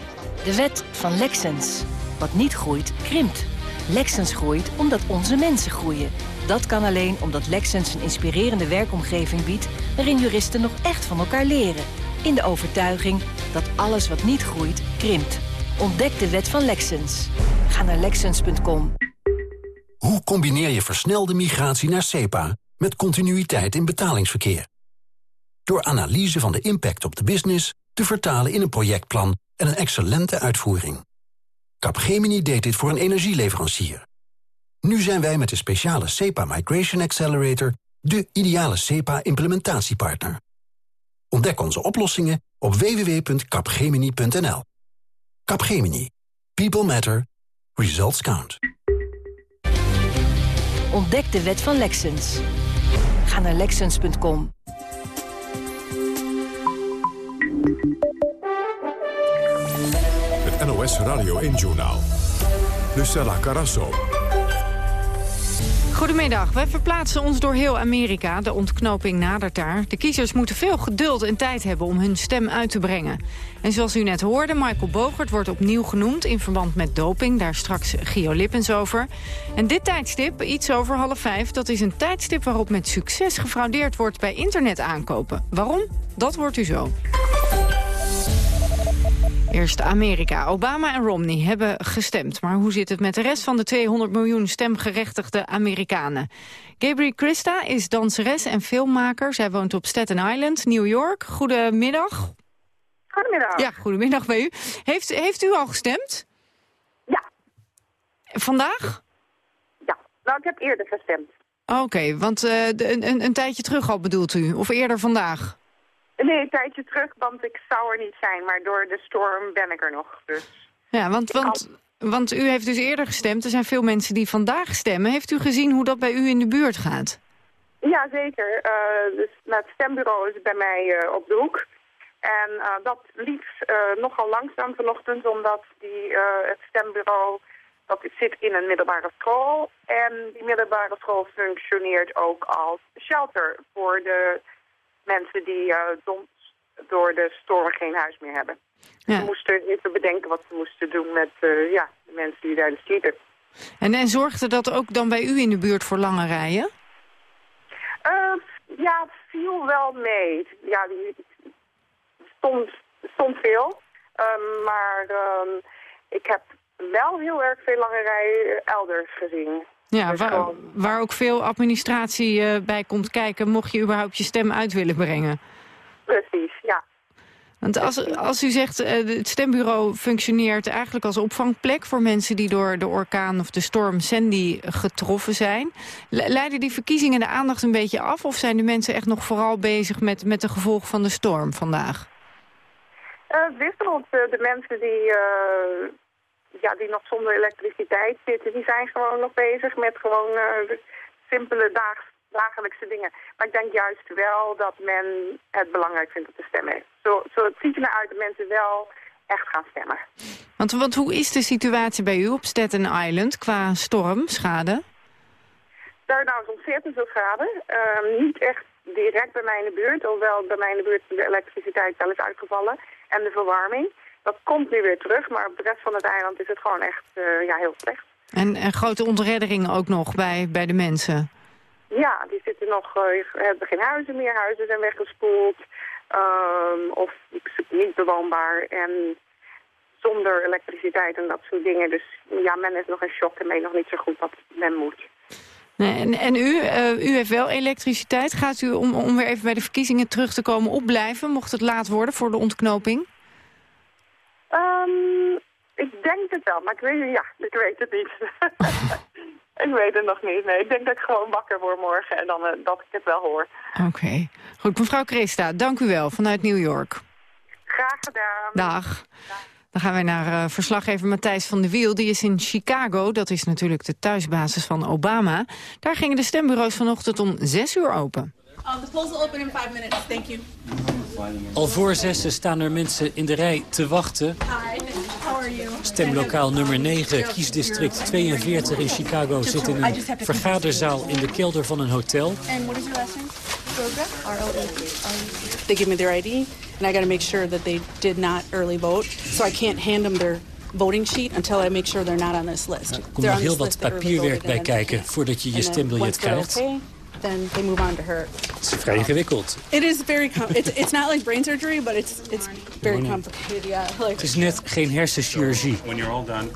De wet van Lexens. Wat niet groeit, krimpt. Lexens groeit omdat onze mensen groeien. Dat kan alleen omdat Lexens een inspirerende werkomgeving biedt... waarin juristen nog echt van elkaar leren. In de overtuiging dat alles wat niet groeit, krimpt. Ontdek de wet van Lexens. Ga naar Lexens.com. Hoe combineer je versnelde migratie naar SEPA... met continuïteit in betalingsverkeer? Door analyse van de impact op de business... te vertalen in een projectplan en een excellente uitvoering. Capgemini deed dit voor een energieleverancier. Nu zijn wij met de speciale SEPA Migration Accelerator... de ideale SEPA-implementatiepartner. Ontdek onze oplossingen op www.capgemini.nl. Capgemini. People matter. Results count. Ontdek de wet van Lexens. Ga naar Lexens.com. Radio 1-journaal. Lucella Carasso. Goedemiddag. Wij verplaatsen ons door heel Amerika. De ontknoping nadert daar. De kiezers moeten veel geduld en tijd hebben om hun stem uit te brengen. En zoals u net hoorde, Michael Bogert wordt opnieuw genoemd... in verband met doping, daar straks Gio Lippens over. En dit tijdstip, iets over half vijf... dat is een tijdstip waarop met succes gefraudeerd wordt bij internetaankopen. Waarom? Dat wordt u zo. Eerst Amerika. Obama en Romney hebben gestemd. Maar hoe zit het met de rest van de 200 miljoen stemgerechtigde Amerikanen? Gabriel Christa is danseres en filmmaker. Zij woont op Staten Island, New York. Goedemiddag. Goedemiddag. Ja, goedemiddag bij u. Heeft, heeft u al gestemd? Ja. Vandaag? Ja, nou ik heb eerder gestemd. Oké, want uh, een, een, een tijdje terug al bedoelt u? Of eerder vandaag? Nee, een tijdje terug, want ik zou er niet zijn. Maar door de storm ben ik er nog. Dus ja, want, want, want u heeft dus eerder gestemd. Er zijn veel mensen die vandaag stemmen. Heeft u gezien hoe dat bij u in de buurt gaat? Ja, zeker. Uh, dus het stembureau is bij mij uh, op de hoek. En uh, dat liep nogal langzaam vanochtend, omdat die, het stembureau dat zit in een middelbare school. En die middelbare school functioneert ook als shelter voor de mensen die uh, door de storm geen huis meer hebben. Ja. Ze moesten even bedenken wat ze moesten doen met uh, ja, de mensen die daar sliepen. En, en zorgde dat ook dan bij u in de buurt voor lange rijen? Uh, ja, het viel wel mee. Ja, stond, stond veel. Um, maar um, ik heb wel heel erg veel lange rijen elders gezien. Ja, dus waar, waar, ook veel administratie uh, bij komt kijken... mocht je überhaupt je stem uit willen brengen. Precies, ja. Want als, als u zegt, uh, het stembureau functioneert eigenlijk als opvangplek... voor mensen die door de orkaan of de storm Sandy getroffen zijn. Leiden die verkiezingen de aandacht een beetje af... of zijn de mensen echt nog vooral bezig met, met de gevolgen van de storm vandaag? Uh, wisselend. de mensen die ja, die nog zonder elektriciteit zitten, die zijn gewoon nog bezig met gewoon uh, simpele dag, dagelijkse dingen. Maar ik denk juist wel dat men het belangrijk vindt om te stemmen. Zo, zo het ziet er naar uit dat mensen wel echt gaan stemmen. Want, want hoe is de situatie bij u op Staten Island qua stormschade? Daar nou is ontzettend veel schade. Uh, niet echt direct bij mij in de buurt, hoewel bij mij in de buurt de elektriciteit wel is uitgevallen en de verwarming. Dat komt nu weer terug, maar op de rest van het eiland is het gewoon echt uh, ja, heel slecht. En, en grote ontredderingen ook nog bij, bij de mensen? Ja, die zitten nog, uh, hebben geen huizen meer, huizen zijn weggespoeld. Um, of niet bewoonbaar en zonder elektriciteit en dat soort dingen. Dus ja, men is nog in shock en weet nog niet zo goed wat men moet. Nee, en, en u, uh, u heeft wel elektriciteit. Gaat u, om, om weer even bij de verkiezingen terug te komen, opblijven... mocht het laat worden voor de ontknoping? Um, ik denk het wel, maar ik weet, ja, ik weet het niet. ik weet het nog niet. Nee, ik denk dat ik gewoon wakker word morgen en dan uh, dat ik het wel hoor. Oké. Goed, mevrouw Christa, dank u wel vanuit New York. Graag gedaan. Dag. Dan gaan wij naar uh, verslaggever Matthijs van de Wiel. Die is in Chicago, dat is natuurlijk de thuisbasis van Obama. Daar gingen de stembureaus vanochtend om zes uur open. Um, the polls will open in five minutes. Thank you. Al voor zessen staan er mensen in de rij te wachten. Hi, how are you? Stemlokaal nummer 9, kiesdistrict 42 in Chicago... zit in een vergaderzaal in de kelder van een hotel. And what is your last name? R-O-E. They give me their ID, and I got to make sure that they did not early vote. So I can't hand them their voting sheet until I make sure they're not on this list. Er komt nog heel wat papierwerk bij kijken voordat je je stembiljet krijgt then they move on to her. Het is vrij ingewikkeld. It is very it's, it's not like brain surgery, but it's it's very complicated. Yeah, like. Het is net geen hersenchirurgie. When you're all done,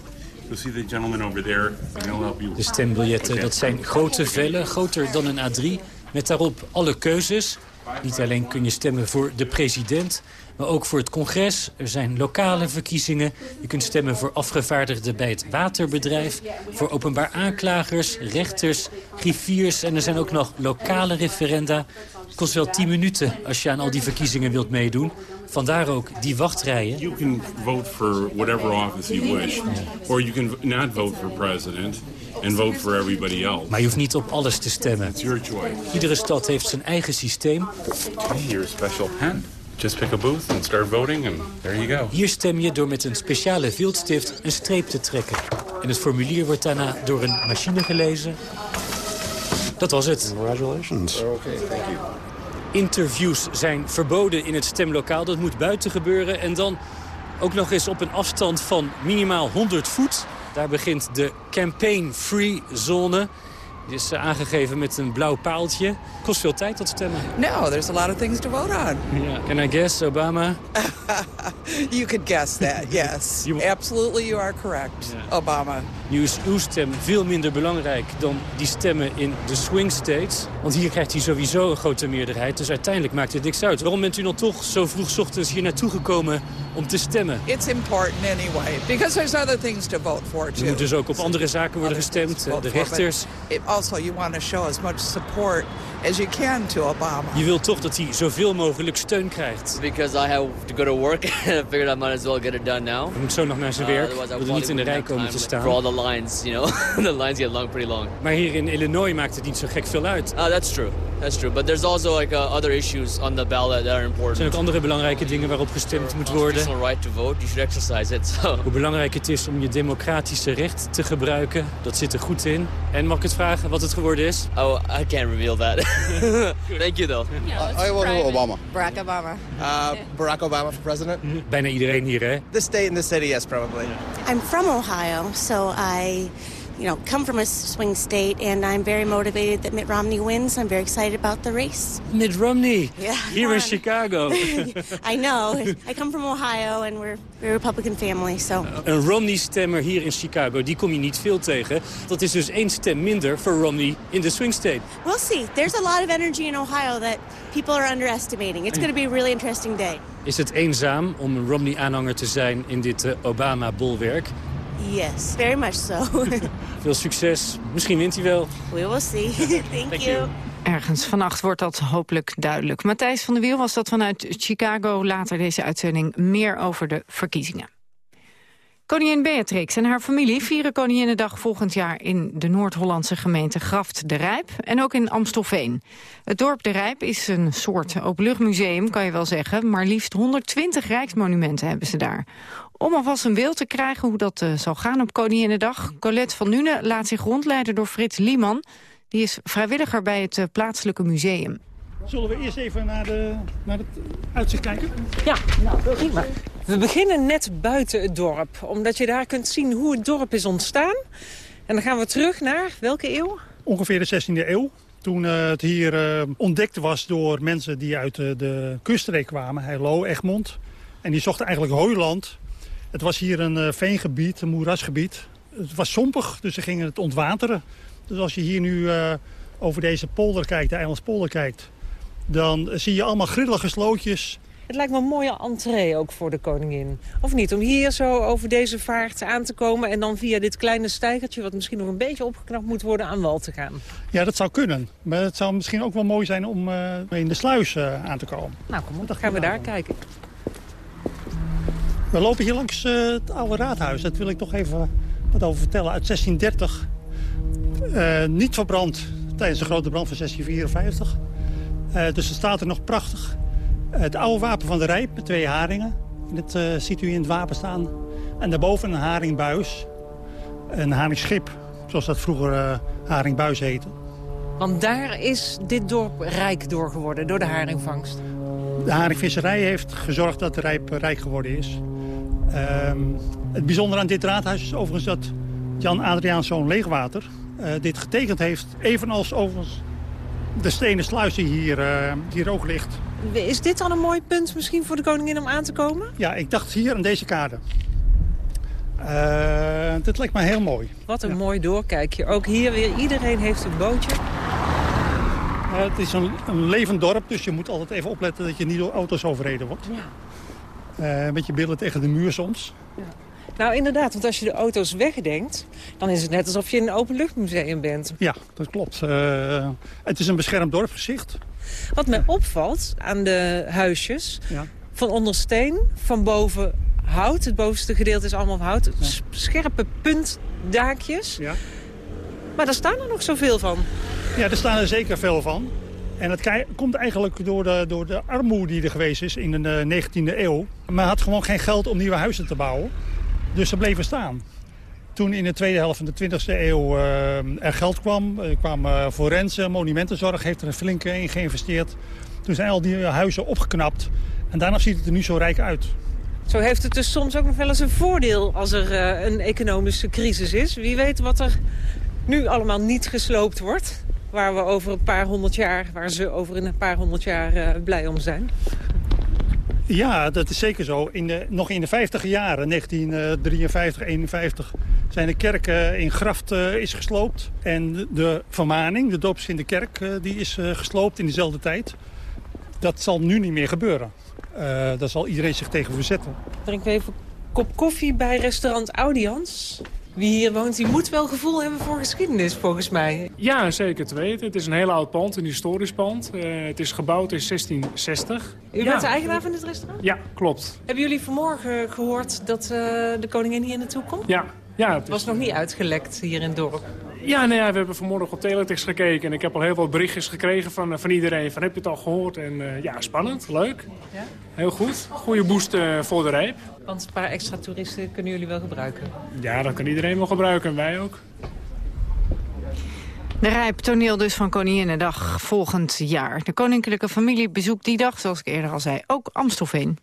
you'll see the gentleman over there, and he'll help you. De stembiljetten, dat zijn grote vellen, groter dan een A3, met daarop alle keuzes. Niet alleen kun je stemmen voor de president, maar ook voor het congres. Er zijn lokale verkiezingen. Je kunt stemmen voor afgevaardigden bij het waterbedrijf... voor openbaar aanklagers, rechters, griffiers... en er zijn ook nog lokale referenda. Het kost wel 10 minuten als je aan al die verkiezingen wilt meedoen. Vandaar ook die wachtrijen. You can vote for whatever office you wish. Or you can not vote for president and vote for everybody else. Maar je hoeft niet op alles te stemmen. It's your choice. Iedere stad heeft zijn eigen systeem. Okay, your special pen. Just pick a booth and start voting and there you go. Hier stem je door met een speciale viltstift een streep te trekken. En het formulier wordt daarna door een machine gelezen. Dat was het. Congratulations. Okay, thank you. Interviews zijn verboden in het stemlokaal. Dat moet buiten gebeuren. En dan ook nog eens op een afstand van minimaal 100 voet. Daar begint de campaign-free zone. Die is eh, aangegeven met een blauw paaltje. Kost veel tijd dat stemmen. No, there's a lot of things to vote on. Yeah. Can I guess, Obama? you could guess that, yes. you... Absolutely, you are correct, yeah. Obama. Nu is uw stem veel minder belangrijk dan die stemmen in de swing states. Want hier krijgt hij sowieso een grote meerderheid. Dus uiteindelijk maakt het niks uit. Waarom bent u dan toch zo vroeg ochtends hier naartoe gekomen om te stemmen? It's important anyway, because there's other things to vote for too. Er moet dus ook op andere zaken worden gestemd, de rechters. Also you want to show as much support as you can to Obama. Je wilt toch dat hij zoveel mogelijk steun krijgt. Because I have to go to work and I figured I might as well get it done now. Moet zo nog naar zijn werk. Uh, wil niet in de rij komen te staan. For all the lines, you know. the lines get long, pretty long. Maar hier in Illinois maakt het niet zo gek veel uit. Uh, that's true. That's true. But there's also like uh, other issues on the ballot that are important. Er zijn ook andere belangrijke dingen waarop gestemd moet worden. right to vote. You should exercise it. So. Hoe belangrijk het is om je democratische recht te gebruiken. Dat zit er goed in. En mag ik het vragen wat het geworden is? Oh, I can't reveal that. Thank you though. I want Obama. Barack Obama. Uh, Barack Obama for president. Bijna iedereen hier, hè? The state and the city, yes, probably. I'm from Ohio, so I you know, come from a swing state, and I'm very motivated that Mitt Romney wins. I'm very excited about the race. Mitt Romney, yeah, here in Chicago. I know. I come from Ohio, and we're, we're a Republican family, so... Een Romney-stemmer hier in Chicago, die kom je niet veel tegen. Dat is dus één stem minder voor Romney in de swing state. We'll see. There's a lot of energy in Ohio that people are underestimating. It's going to be a really interesting day. Is het eenzaam om een Romney-aanhanger te zijn in dit uh, Obama-bolwerk? Yes, very much so. Veel succes. Misschien wint hij wel. We will see. Thank, Thank you. you. Ergens vannacht wordt dat hopelijk duidelijk. Matthijs van der Wiel was dat vanuit Chicago. Later deze uitzending meer over de verkiezingen. Koningin Beatrix en haar familie vieren Koninginnedag volgend jaar in de Noord-Hollandse gemeente Graft de Rijp en ook in Amstelveen. Het dorp de Rijp is een soort openluchtmuseum, kan je wel zeggen, maar liefst 120 rijksmonumenten hebben ze daar. Om alvast een beeld te krijgen hoe dat uh, zal gaan op Koninginnedag, Colette van Nuenen laat zich rondleiden door Frits Lieman. Die is vrijwilliger bij het uh, plaatselijke museum. Zullen we eerst even naar, de, naar het uitzicht kijken? Ja, nou, prima. We beginnen net buiten het dorp, omdat je daar kunt zien hoe het dorp is ontstaan. En dan gaan we terug naar welke eeuw? Ongeveer de 16e eeuw. Toen uh, het hier uh, ontdekt was door mensen die uit uh, de kuststreek kwamen, Heilo, Egmond. En die zochten eigenlijk hooiland. Het was hier een veengebied, een moerasgebied. Het was sompig, dus ze gingen het ontwateren. Dus als je hier nu over deze polder kijkt, de Eilandspolder kijkt... dan zie je allemaal grillige slootjes. Het lijkt me een mooie entree ook voor de koningin. Of niet? Om hier zo over deze vaart aan te komen... en dan via dit kleine stijgertje, wat misschien nog een beetje opgeknapt moet worden... aan wal te gaan. Ja, dat zou kunnen. Maar het zou misschien ook wel mooi zijn om uh, in de sluis uh, aan te komen. Nou, kom op. Dan gaan we daar kijken. We lopen hier langs uh, het oude raadhuis. Dat wil ik toch even wat over vertellen. Uit 1630. niet verbrand tijdens de grote brand van 1654. dus het staat er nog prachtig. Het oude wapen van de Rijp met twee haringen. Dat ziet u in het wapen staan. En daarboven een haringbuis. Een haringschip, zoals dat vroeger haringbuis heette. Want daar is dit dorp rijk door geworden, door de haringvangst. De haringvisserij heeft gezorgd dat de Rijp rijk geworden is. Um, het bijzondere aan dit raadhuis is overigens dat Jan Adriaanszoon Leegwater... Uh, dit getekend heeft, evenals overigens de stenen sluis die hier, uh, hier ook ligt. Is dit dan een mooi punt misschien voor de koningin om aan te komen? Ja, ik dacht hier aan deze kade. Uh, dit lijkt me heel mooi. Wat een ja. mooi doorkijkje. Ook hier weer, iedereen heeft een bootje. Uh, het is een, een, levend dorp, dus je moet altijd even opletten dat je niet door auto's overreden wordt. Ja. Uh, met je billen tegen de muur soms. Ja. Nou, inderdaad, want als je de auto's wegdenkt... dan is het net alsof je in een openluchtmuseum bent. Ja, dat klopt. Uh, het is een beschermd dorpsgezicht. Wat mij opvalt aan de huisjes... Ja. van onder steen, van boven hout. Het bovenste gedeelte is allemaal hout. Ja. Scherpe puntdaakjes. Ja. Maar daar staan er nog zoveel van. Ja, er staan er zeker veel van. En dat komt eigenlijk door de, door de armoede die er geweest is in de 19e eeuw. Men had gewoon geen geld om nieuwe huizen te bouwen. Dus ze bleven staan. Toen in de tweede helft van de 20e eeuw uh, er geld kwam, er kwam uh, forensen, monumentenzorg heeft er een flinke in geïnvesteerd. Toen zijn al die huizen opgeknapt en daarna ziet het er nu zo rijk uit. Zo heeft het dus soms ook nog wel eens een voordeel als er een economische crisis is. Wie weet wat er nu allemaal niet gesloopt wordt. Waar we over een paar honderd jaar, waar ze over een paar honderd jaar blij om zijn. Ja, dat is zeker zo. In de, nog in de 50 jaren, 1953, 51, zijn de kerken in Graft uh, is gesloopt. En de vermaning, de doops in de kerk, uh, die is uh, gesloopt in dezelfde tijd. Dat zal nu niet meer gebeuren. daar zal iedereen zich tegen verzetten. Drink even een kop koffie bij restaurant Audians. Wie hier woont, die moet wel gevoel hebben voor geschiedenis, volgens mij. Ja, zeker te weten. Het is een heel oud pand, een historisch pand. Uh, het is gebouwd in 1660. U ja. bent de eigenaar van dit restaurant? Ja, klopt. Hebben jullie vanmorgen gehoord dat uh, de koningin hier naartoe komt? Ja. Ja het was nog niet uitgelekt hier in het dorp. Ja, nou ja, we hebben vanmorgen op teletext gekeken en ik heb al heel veel berichtjes gekregen van, van iedereen. Van, heb je het al gehoord? En uh, ja, spannend, leuk. Ja? Heel goed. Goede boost uh, voor de rijp. Want een paar extra toeristen kunnen jullie wel gebruiken. Ja, dat kan iedereen wel gebruiken en wij ook. De Rijp toneel dus van Koninginnedag volgend jaar. De koninklijke familie bezoekt die dag, zoals ik eerder al zei, ook Amstelveen.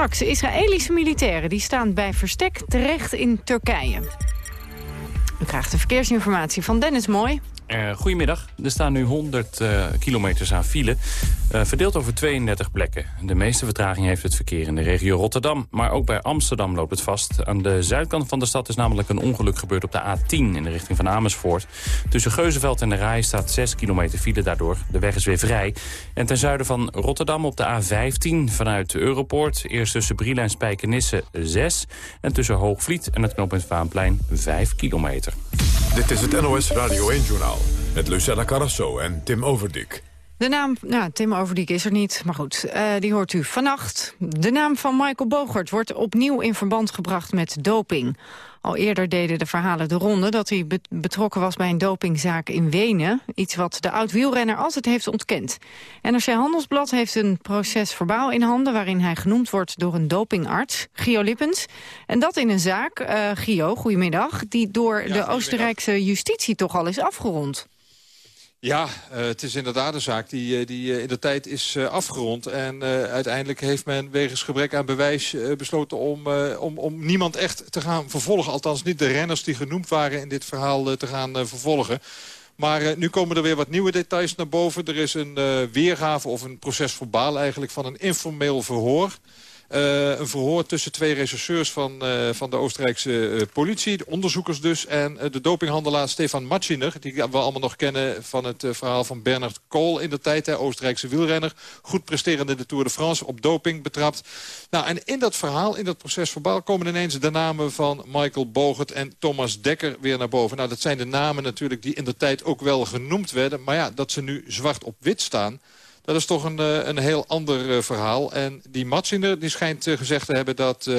Straks, Israëlische militairen die staan bij verstek terecht in Turkije. U krijgt de verkeersinformatie van Dennis Mooi. Uh, goedemiddag. Er staan nu 100 uh, kilometers aan file, uh, verdeeld over 32 plekken. De meeste vertraging heeft het verkeer in de regio Rotterdam. Maar ook bij Amsterdam loopt het vast. Aan de zuidkant van de stad is namelijk een ongeluk gebeurd op de A10... in de richting van Amersfoort. Tussen Geuzenveld en de Rij staat 6 kilometer file daardoor. De weg is weer vrij. En ten zuiden van Rotterdam op de A15 vanuit Europoort... eerst tussen Brielen en Spijkenisse 6... en tussen Hoogvliet en het knooppunt Vaanplein 5 kilometer. Dit is het NOS Radio 1-journaal met Lucella Carrasso en Tim Overdik. De naam, nou, Tim Overdiek is er niet, maar goed, uh, die hoort u vannacht. De naam van Michael Bogert wordt opnieuw in verband gebracht met doping. Al eerder deden de verhalen de ronde dat hij betrokken was bij een dopingzaak in Wenen. Iets wat de oud-wielrenner altijd heeft ontkend. NRC Handelsblad heeft een proces verbaal in handen... waarin hij genoemd wordt door een dopingarts, Gio Lippens. En dat in een zaak, uh, Gio, goedemiddag... die door ja, de Oostenrijkse justitie toch al is afgerond. Ja, uh, het is inderdaad een zaak die, die uh, in de tijd is afgerond. En uiteindelijk heeft men wegens gebrek aan bewijs besloten om, om, om niemand echt te gaan vervolgen. Althans niet de renners die genoemd waren in dit verhaal te gaan vervolgen. Maar nu komen er weer wat nieuwe details naar boven. Er is een weergave of een proces verbaal eigenlijk van een informeel verhoor. Uh, een verhoor tussen twee rechercheurs van, uh, van de Oostenrijkse uh, politie. De onderzoekers dus. En de dopinghandelaar Stefan Matschiner. Die we allemaal nog kennen van het verhaal van Bernard Kool in de tijd. Hè, Oostenrijkse wielrenner. Goed presterende de Tour de France. Op doping betrapt. Nou, en in dat verhaal, in dat proces verbaal... komen ineens de namen van Michael Bogert en Thomas Dekker weer naar boven. Nou, dat zijn de namen natuurlijk die in de tijd ook wel genoemd werden. Maar ja, dat ze nu zwart op wit staan... Dat is toch een, een heel ander verhaal. En die Matsinder die schijnt gezegd te hebben dat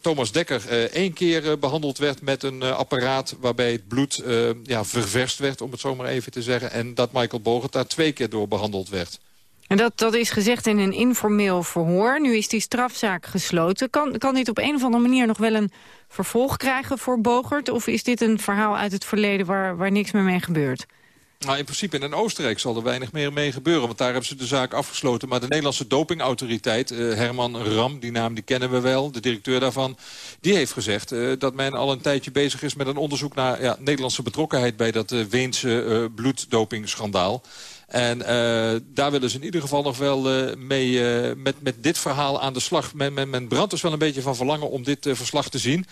Thomas Dekker één keer behandeld werd met een apparaat... waarbij het bloed ja, ververst werd, om het zo maar even te zeggen. En dat Michael Bogert daar twee keer door behandeld werd. En dat, dat is gezegd in een informeel verhoor. Nu is die strafzaak gesloten. Kan, kan dit op een of andere manier nog wel een vervolg krijgen voor Bogert? Of is dit een verhaal uit het verleden waar, waar niks meer mee gebeurt? Nou, in principe in Oostenrijk zal er weinig meer mee gebeuren. Want daar hebben ze de zaak afgesloten. Maar de Nederlandse dopingautoriteit, uh, Herman Ram, die naam die kennen we wel. De directeur daarvan, die heeft gezegd uh, dat men al een tijdje bezig is met een onderzoek naar ja, Nederlandse betrokkenheid bij dat uh, Weense bloeddopingschandaal. En uh, daar willen ze in ieder geval nog wel uh, mee uh, met, met dit verhaal aan de slag. Men, men, men brandt dus wel een beetje van verlangen om dit verslag te zien.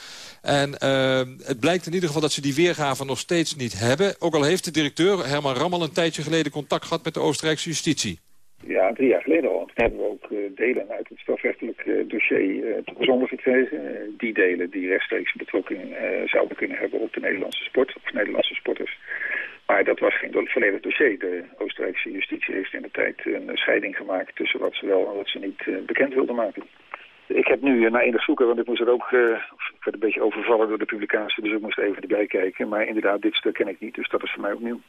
En het blijkt in ieder geval dat ze die weergave nog steeds niet hebben. Ook al heeft de directeur, Herman Rammel, een tijdje geleden contact gehad met de Oostenrijkse justitie. Ja, drie jaar geleden al. Toen hebben we ook delen uit het strafrechtelijk dossier bijzonder gekregen. die delen die rechtstreeks betrekking zouden kunnen hebben op de Nederlandse sport, of Nederlandse sporters. Maar dat was geen volledig dossier. De Oostenrijkse justitie heeft in de tijd een scheiding gemaakt tussen wat ze wel en wat ze niet uh, bekend wilden maken. Ik heb nu naar enig zoeken, want ik moest er ook, uh, ik werd een beetje overvallen door de publicatie, dus ik moest even erbij kijken. Maar inderdaad, dit stuk ken ik niet, dus dat is voor mij opnieuw.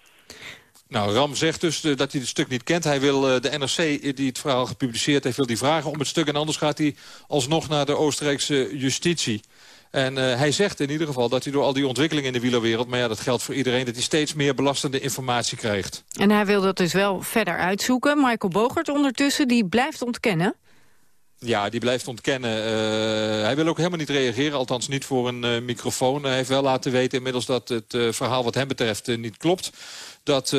Nou, Ram zegt dus eh, dat hij het stuk niet kent. Hij wil uh, de NRC, eh, die het verhaal gepubliceerd heeft, wil die vragen om het stuk. En anders gaat hij alsnog naar de Oostenrijkse justitie. En uh, hij zegt in ieder geval dat hij door al die ontwikkelingen in de wielerwereld... maar ja, dat geldt voor iedereen, dat hij steeds meer belastende informatie krijgt. En hij wil dat dus wel verder uitzoeken. Michael Bogert ondertussen, die blijft ontkennen. Ja, die blijft ontkennen. Uh, hij wil ook helemaal niet reageren, althans niet voor een uh, microfoon. Hij heeft wel laten weten inmiddels dat het uh, verhaal wat hem betreft niet klopt. Dat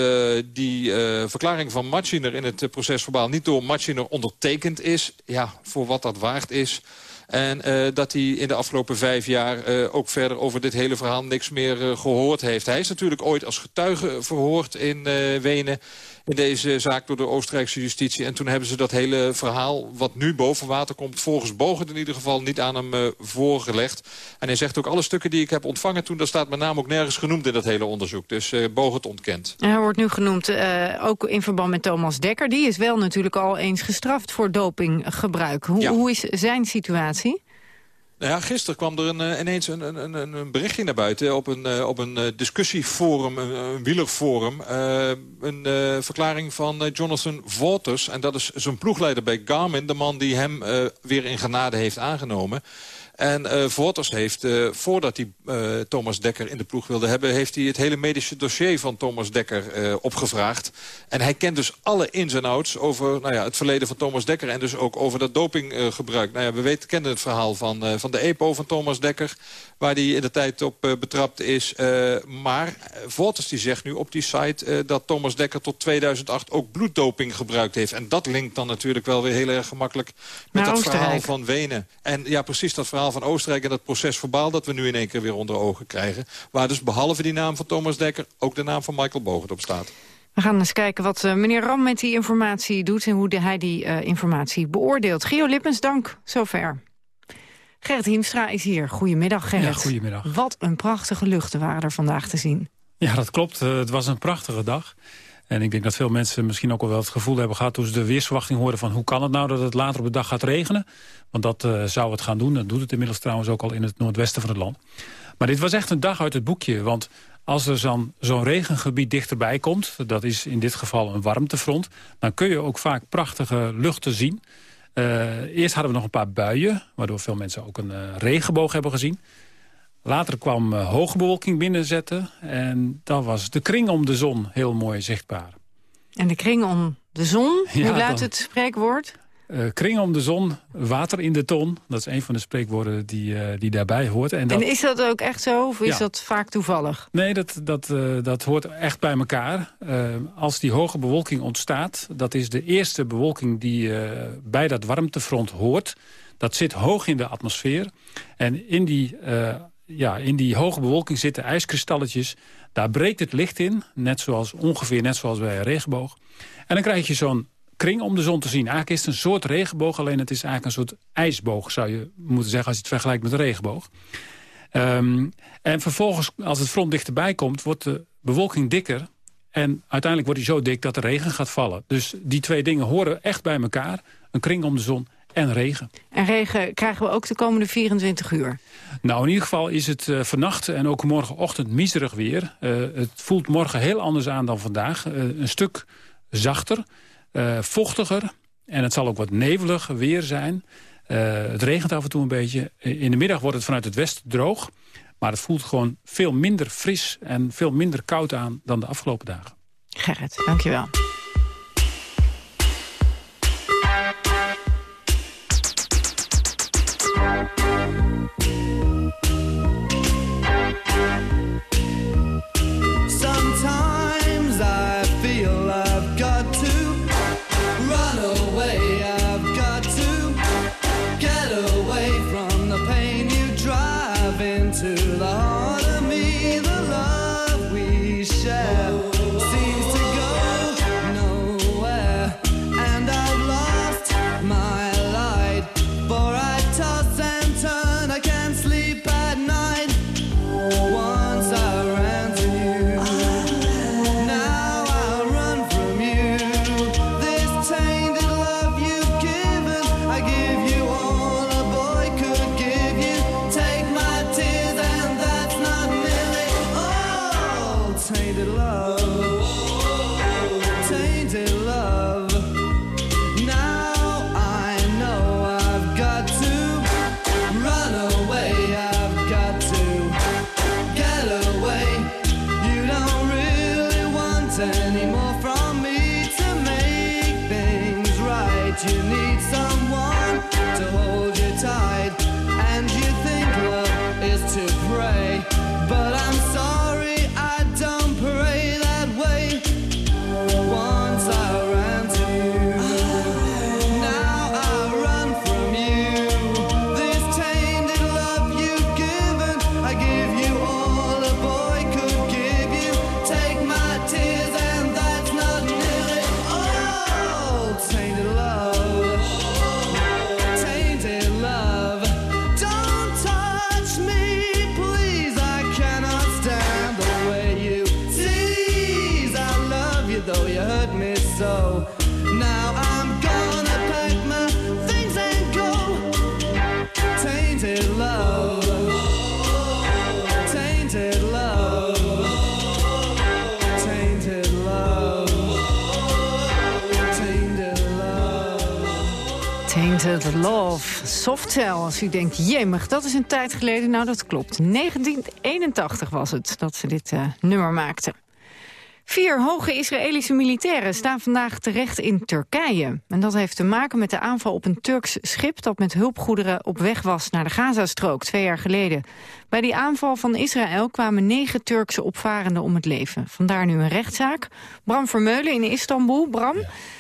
die verklaring van Matschiner in het procesverbaal niet door Matschiner ondertekend is. Ja, voor wat dat waard is... En uh, dat hij in de afgelopen vijf jaar uh, ook verder over dit hele verhaal niks meer uh, gehoord heeft. Hij is natuurlijk ooit als getuige verhoord in Wenen in deze zaak door de Oostenrijkse justitie. En toen hebben ze dat hele verhaal, wat nu boven water komt... volgens Bogert in ieder geval niet aan hem voorgelegd. En hij zegt ook alle stukken die ik heb ontvangen toen... daar staat mijn naam ook nergens genoemd in dat hele onderzoek. Dus uh, Bogert ontkent. Hij wordt nu genoemd uh, ook in verband met Thomas Dekker. Die is wel natuurlijk al eens gestraft voor dopinggebruik. Hoe, ja. hoe is zijn situatie? Nou ja, gisteren kwam er een, uh, ineens een, een, een, berichtje naar buiten... op een, uh, op een uh, discussieforum, een, een wielerforum... een verklaring van Jonathan Waters. En dat is zijn ploegleider bij Garmin. De man die hem weer in genade heeft aangenomen. En uh, Voorters heeft, uh, voordat hij uh, Thomas Dekker in de ploeg wilde hebben... heeft hij het hele medische dossier van Thomas Dekker opgevraagd. En hij kent dus alle ins en outs over nou ja, het verleden van Thomas Dekker... en dus ook over dat dopinggebruik. nou ja, we weten, kennen het verhaal van, van de EPO van Thomas Dekker... waar hij in de tijd op betrapt is. maar Voorters die zegt nu op die site dat Thomas Dekker tot 2008... ook bloeddoping gebruikt heeft. En dat linkt dan natuurlijk wel weer heel erg gemakkelijk... met dat verhaal van Wenen. En ja, precies dat verhaal van Oostenrijk en dat proces verbaal... dat we nu in één keer weer onder ogen krijgen. Waar dus behalve die naam van Thomas Dekker... ook de naam van Michael Bogert op staat. We gaan eens kijken wat uh, meneer Ram met die informatie doet... en hoe de, hij die uh, informatie beoordeelt. Gio Lippens, dank. Zover. Gerrit Hiemstra is hier. Goedemiddag, Gerrit. Ja, goedemiddag. Wat een prachtige luchten waren er vandaag te zien. Ja, dat klopt. Uh, het was een prachtige dag. En ik denk dat veel mensen misschien ook al wel het gevoel hebben gehad... toen ze de weersverwachting hoorden van hoe kan het nou dat het later op de dag gaat regenen. Want dat uh, zou het gaan doen. Dat doet het inmiddels trouwens ook al in het noordwesten van het land. Maar dit was echt een dag uit het boekje. Want als er zo'n zo regengebied dichterbij komt... dat is in dit geval een warmtefront... dan kun je ook vaak prachtige luchten zien. Uh, eerst hadden we nog een paar buien... waardoor veel mensen ook een uh, regenboog hebben gezien. Later kwam uh, hoge bewolking binnenzetten. En dan was de kring om de zon heel mooi zichtbaar. En de kring om de zon? Ja, Hoe luidt het spreekwoord? Uh, kring om de zon, water in de ton. Dat is een van de spreekwoorden die, uh, die daarbij hoort. En, dat... en, is dat ook echt zo of is ja. dat vaak toevallig? Nee, dat, dat, uh, dat hoort echt bij elkaar. als die hoge bewolking ontstaat... dat is de eerste bewolking die bij dat warmtefront hoort. Dat zit hoog in de atmosfeer. En in die ja, in die hoge bewolking zitten ijskristalletjes. Daar breekt het licht in, net zoals, ongeveer net zoals bij een regenboog. En dan krijg je zo'n kring om de zon te zien. Eigenlijk is het een soort regenboog, alleen het is eigenlijk een soort ijsboog... zou je moeten zeggen als je het vergelijkt met een regenboog. Um, en vervolgens, als het front dichterbij komt, wordt de bewolking dikker... en uiteindelijk wordt die zo dik dat er regen gaat vallen. Dus die twee dingen horen echt bij elkaar. Een kring om de zon en regen. En regen krijgen we ook de komende 24 uur? Nou, in ieder geval is het uh, vannacht en ook morgenochtend miserig weer. Uh, het voelt morgen heel anders aan dan vandaag. Uh, een stuk zachter, vochtiger en het zal ook wat nevelig weer zijn. het regent af en toe een beetje. In de middag wordt het vanuit het westen droog. Maar het voelt gewoon veel minder fris en veel minder koud aan dan de afgelopen dagen. Gerrit, dankjewel. Tainted Love, Softcell. Als u denkt, jemig, dat is een tijd geleden. Nou, dat klopt. 1981 was het dat ze dit eh, nummer maakten. Vier hoge Israëlische militairen staan vandaag terecht in Turkije. En dat heeft te maken met de aanval op een Turks schip... dat met hulpgoederen op weg was naar de Gazastrook twee jaar geleden. Bij die aanval van Israël kwamen negen Turkse opvarenden om het leven. Vandaar nu een rechtszaak. Bram Vermeulen in Istanbul. Bram,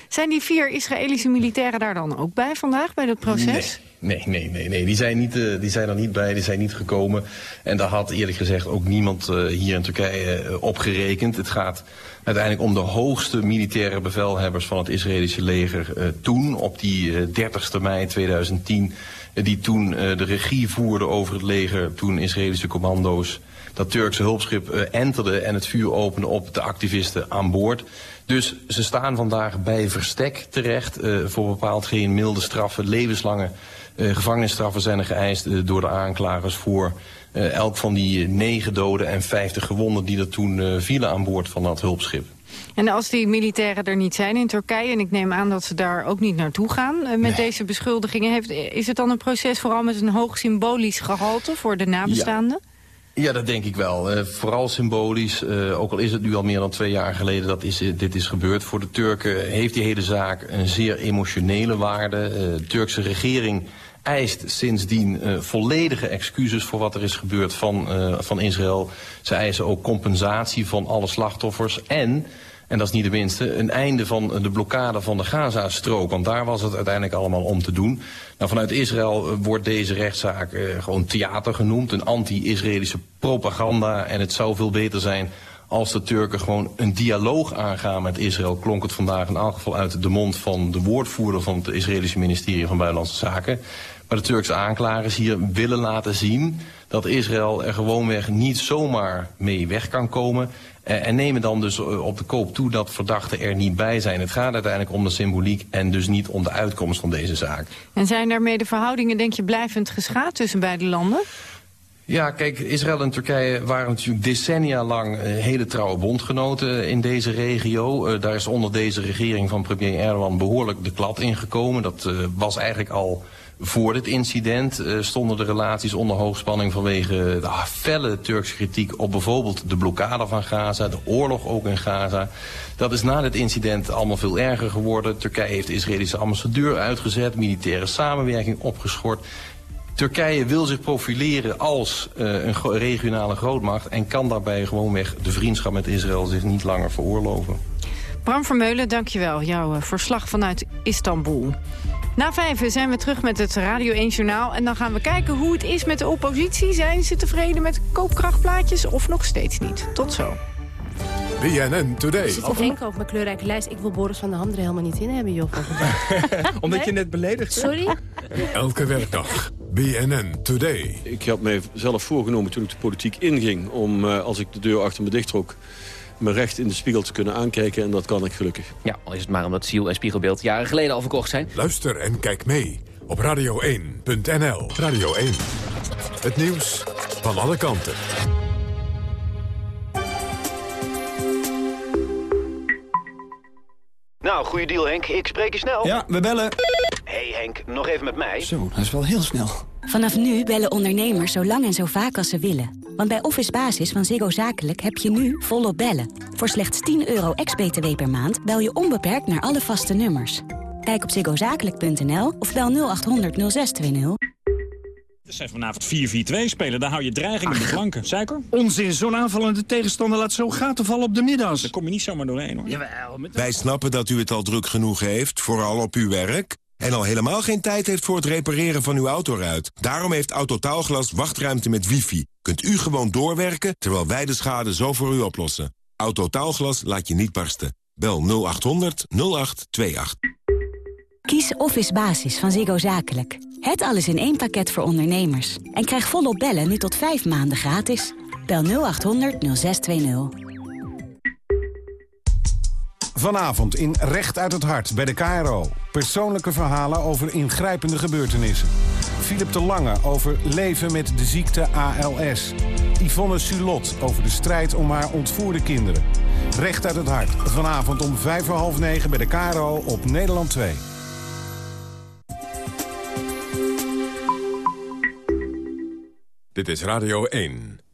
zijn die vier Israëlische militairen daar dan ook bij vandaag, bij dat proces? Nee, nee, nee, nee. Die, zijn niet, eh, die zijn er niet bij, die zijn niet gekomen. En daar had eerlijk gezegd ook niemand eh, hier in Turkije eh, op gerekend. Het gaat uiteindelijk om de hoogste militaire bevelhebbers van het Israëlische leger toen, op die 30 mei 2010, die toen de regie voerden over het leger, toen Israëlische commando's dat Turkse hulpschip enterde en het vuur opende op de activisten aan boord. Dus ze staan vandaag bij verstek terecht voor bepaald geen milde straffen, levenslange gevangenisstraffen zijn er geëist uh, door de aanklagers voor uh, elk van die negen doden en vijftig gewonden die er toen vielen aan boord van dat hulpschip. En als die militairen er niet zijn in Turkije... en ik neem aan dat ze daar ook niet naartoe gaan met nee. deze beschuldigingen... Heeft, is het dan een proces vooral met een hoog symbolisch gehalte voor de nabestaanden? Ja. Dat denk ik wel. Uh, vooral symbolisch, uh, ook al is het nu al meer dan twee jaar geleden dat is, dit is gebeurd. Voor de Turken heeft die hele zaak een zeer emotionele waarde. De Turkse regering eist sindsdien volledige excuses voor wat er is gebeurd van, van Israël. Ze eisen ook compensatie van alle slachtoffers en, en dat is niet de minste, een einde van de blokkade van de Gaza-strook. Want daar was het uiteindelijk allemaal om te doen. Nou, vanuit Israël wordt deze rechtszaak uh, gewoon theater genoemd, een anti-Israëlische propaganda. En het zou veel beter zijn als de Turken gewoon een dialoog aangaan met Israël... klonk het vandaag in elk geval uit de mond van de woordvoerder... van het Israëlische ministerie van Buitenlandse Zaken. Maar de Turkse aanklagers hier willen laten zien... dat Israël er gewoonweg niet zomaar mee weg kan komen... en nemen dan dus op de koop toe dat verdachten er niet bij zijn. Het gaat uiteindelijk om de symboliek en dus niet om de uitkomst van deze zaak. En zijn daarmee de verhoudingen, denk je, blijvend geschaad tussen beide landen? Ja, kijk, Israël en Turkije waren natuurlijk decennia lang uh, hele trouwe bondgenoten in deze regio. Uh, daar is onder deze regering van premier Erdogan behoorlijk de klad ingekomen. Dat uh, was eigenlijk al voor dit incident. stonden de relaties onder hoogspanning vanwege de felle Turkse kritiek op bijvoorbeeld de blokkade van Gaza, de oorlog ook in Gaza. Dat is na dit incident allemaal veel erger geworden. Turkije heeft de Israëlische ambassadeur uitgezet, militaire samenwerking opgeschort. Turkije wil zich profileren als uh, een regionale grootmacht... en kan daarbij gewoonweg de vriendschap met Israël zich niet langer veroorloven. Bram Vermeulen, dankjewel. Jouw uh, verslag vanuit Istanbul. Na vijf zijn we terug met het Radio 1 Journaal. En dan gaan we kijken hoe het is met de oppositie. Zijn ze tevreden met koopkrachtplaatjes of nog steeds niet? Tot zo. BNN Today. Ik zit te denken over mijn kleurrijke lijst. Ik wil Boris van der Ham er helemaal niet in hebben, joh. Omdat je net beledigd Sorry? Elke werkdag. BNN Today. Ik had mijzelf voorgenomen toen ik de politiek inging... om uh, als ik de deur achter me dicht trok me recht in de spiegel te kunnen aankijken. En dat kan ik gelukkig. Ja, al is het maar omdat Ziel en Spiegelbeeld jaren geleden al verkocht zijn. Luister en kijk mee op radio1.nl. Radio 1. Het nieuws van alle kanten. Nou, goede deal Henk. Ik spreek je snel. Ja, we bellen. hey Henk, nog even met mij. Zo, dat is wel heel snel. Vanaf nu bellen ondernemers zo lang en zo vaak als ze willen. Want bij Office Basis van Ziggo Zakelijk heb je nu volop bellen. Voor slechts 10 euro ex-BTW per maand bel je onbeperkt naar alle vaste nummers. Kijk op ziggozakelijk.nl of bel 0800 0620. Ze zijn vanavond 4-4-2 spelen, daar hou je dreiging in de flanken. Suiker? Onzin, zo'n aanvallende tegenstander laat zo gaten vallen op de middags. Daar kom je niet zomaar doorheen, hoor. Jawel, met... Wij snappen dat u het al druk genoeg heeft, vooral op uw werk... en al helemaal geen tijd heeft voor het repareren van uw autoruit. Daarom heeft Autotaalglas wachtruimte met wifi. Kunt u gewoon doorwerken, terwijl wij de schade zo voor u oplossen. Autotaalglas laat je niet barsten. Bel 0800 0828. Kies Office Basis van Ziggo Zakelijk. Het alles in één pakket voor ondernemers. En krijg volop bellen nu tot 5 maanden gratis. Bel 0800 0620. Vanavond in Recht uit het Hart bij de KRO. Persoonlijke verhalen over ingrijpende gebeurtenissen. Philip de Lange over leven met de ziekte ALS. Yvonne Sulot over de strijd om haar ontvoerde kinderen. Recht uit het Hart. Vanavond om vijf voor half negen bij de KRO op Nederland 2. Dit is Radio 1.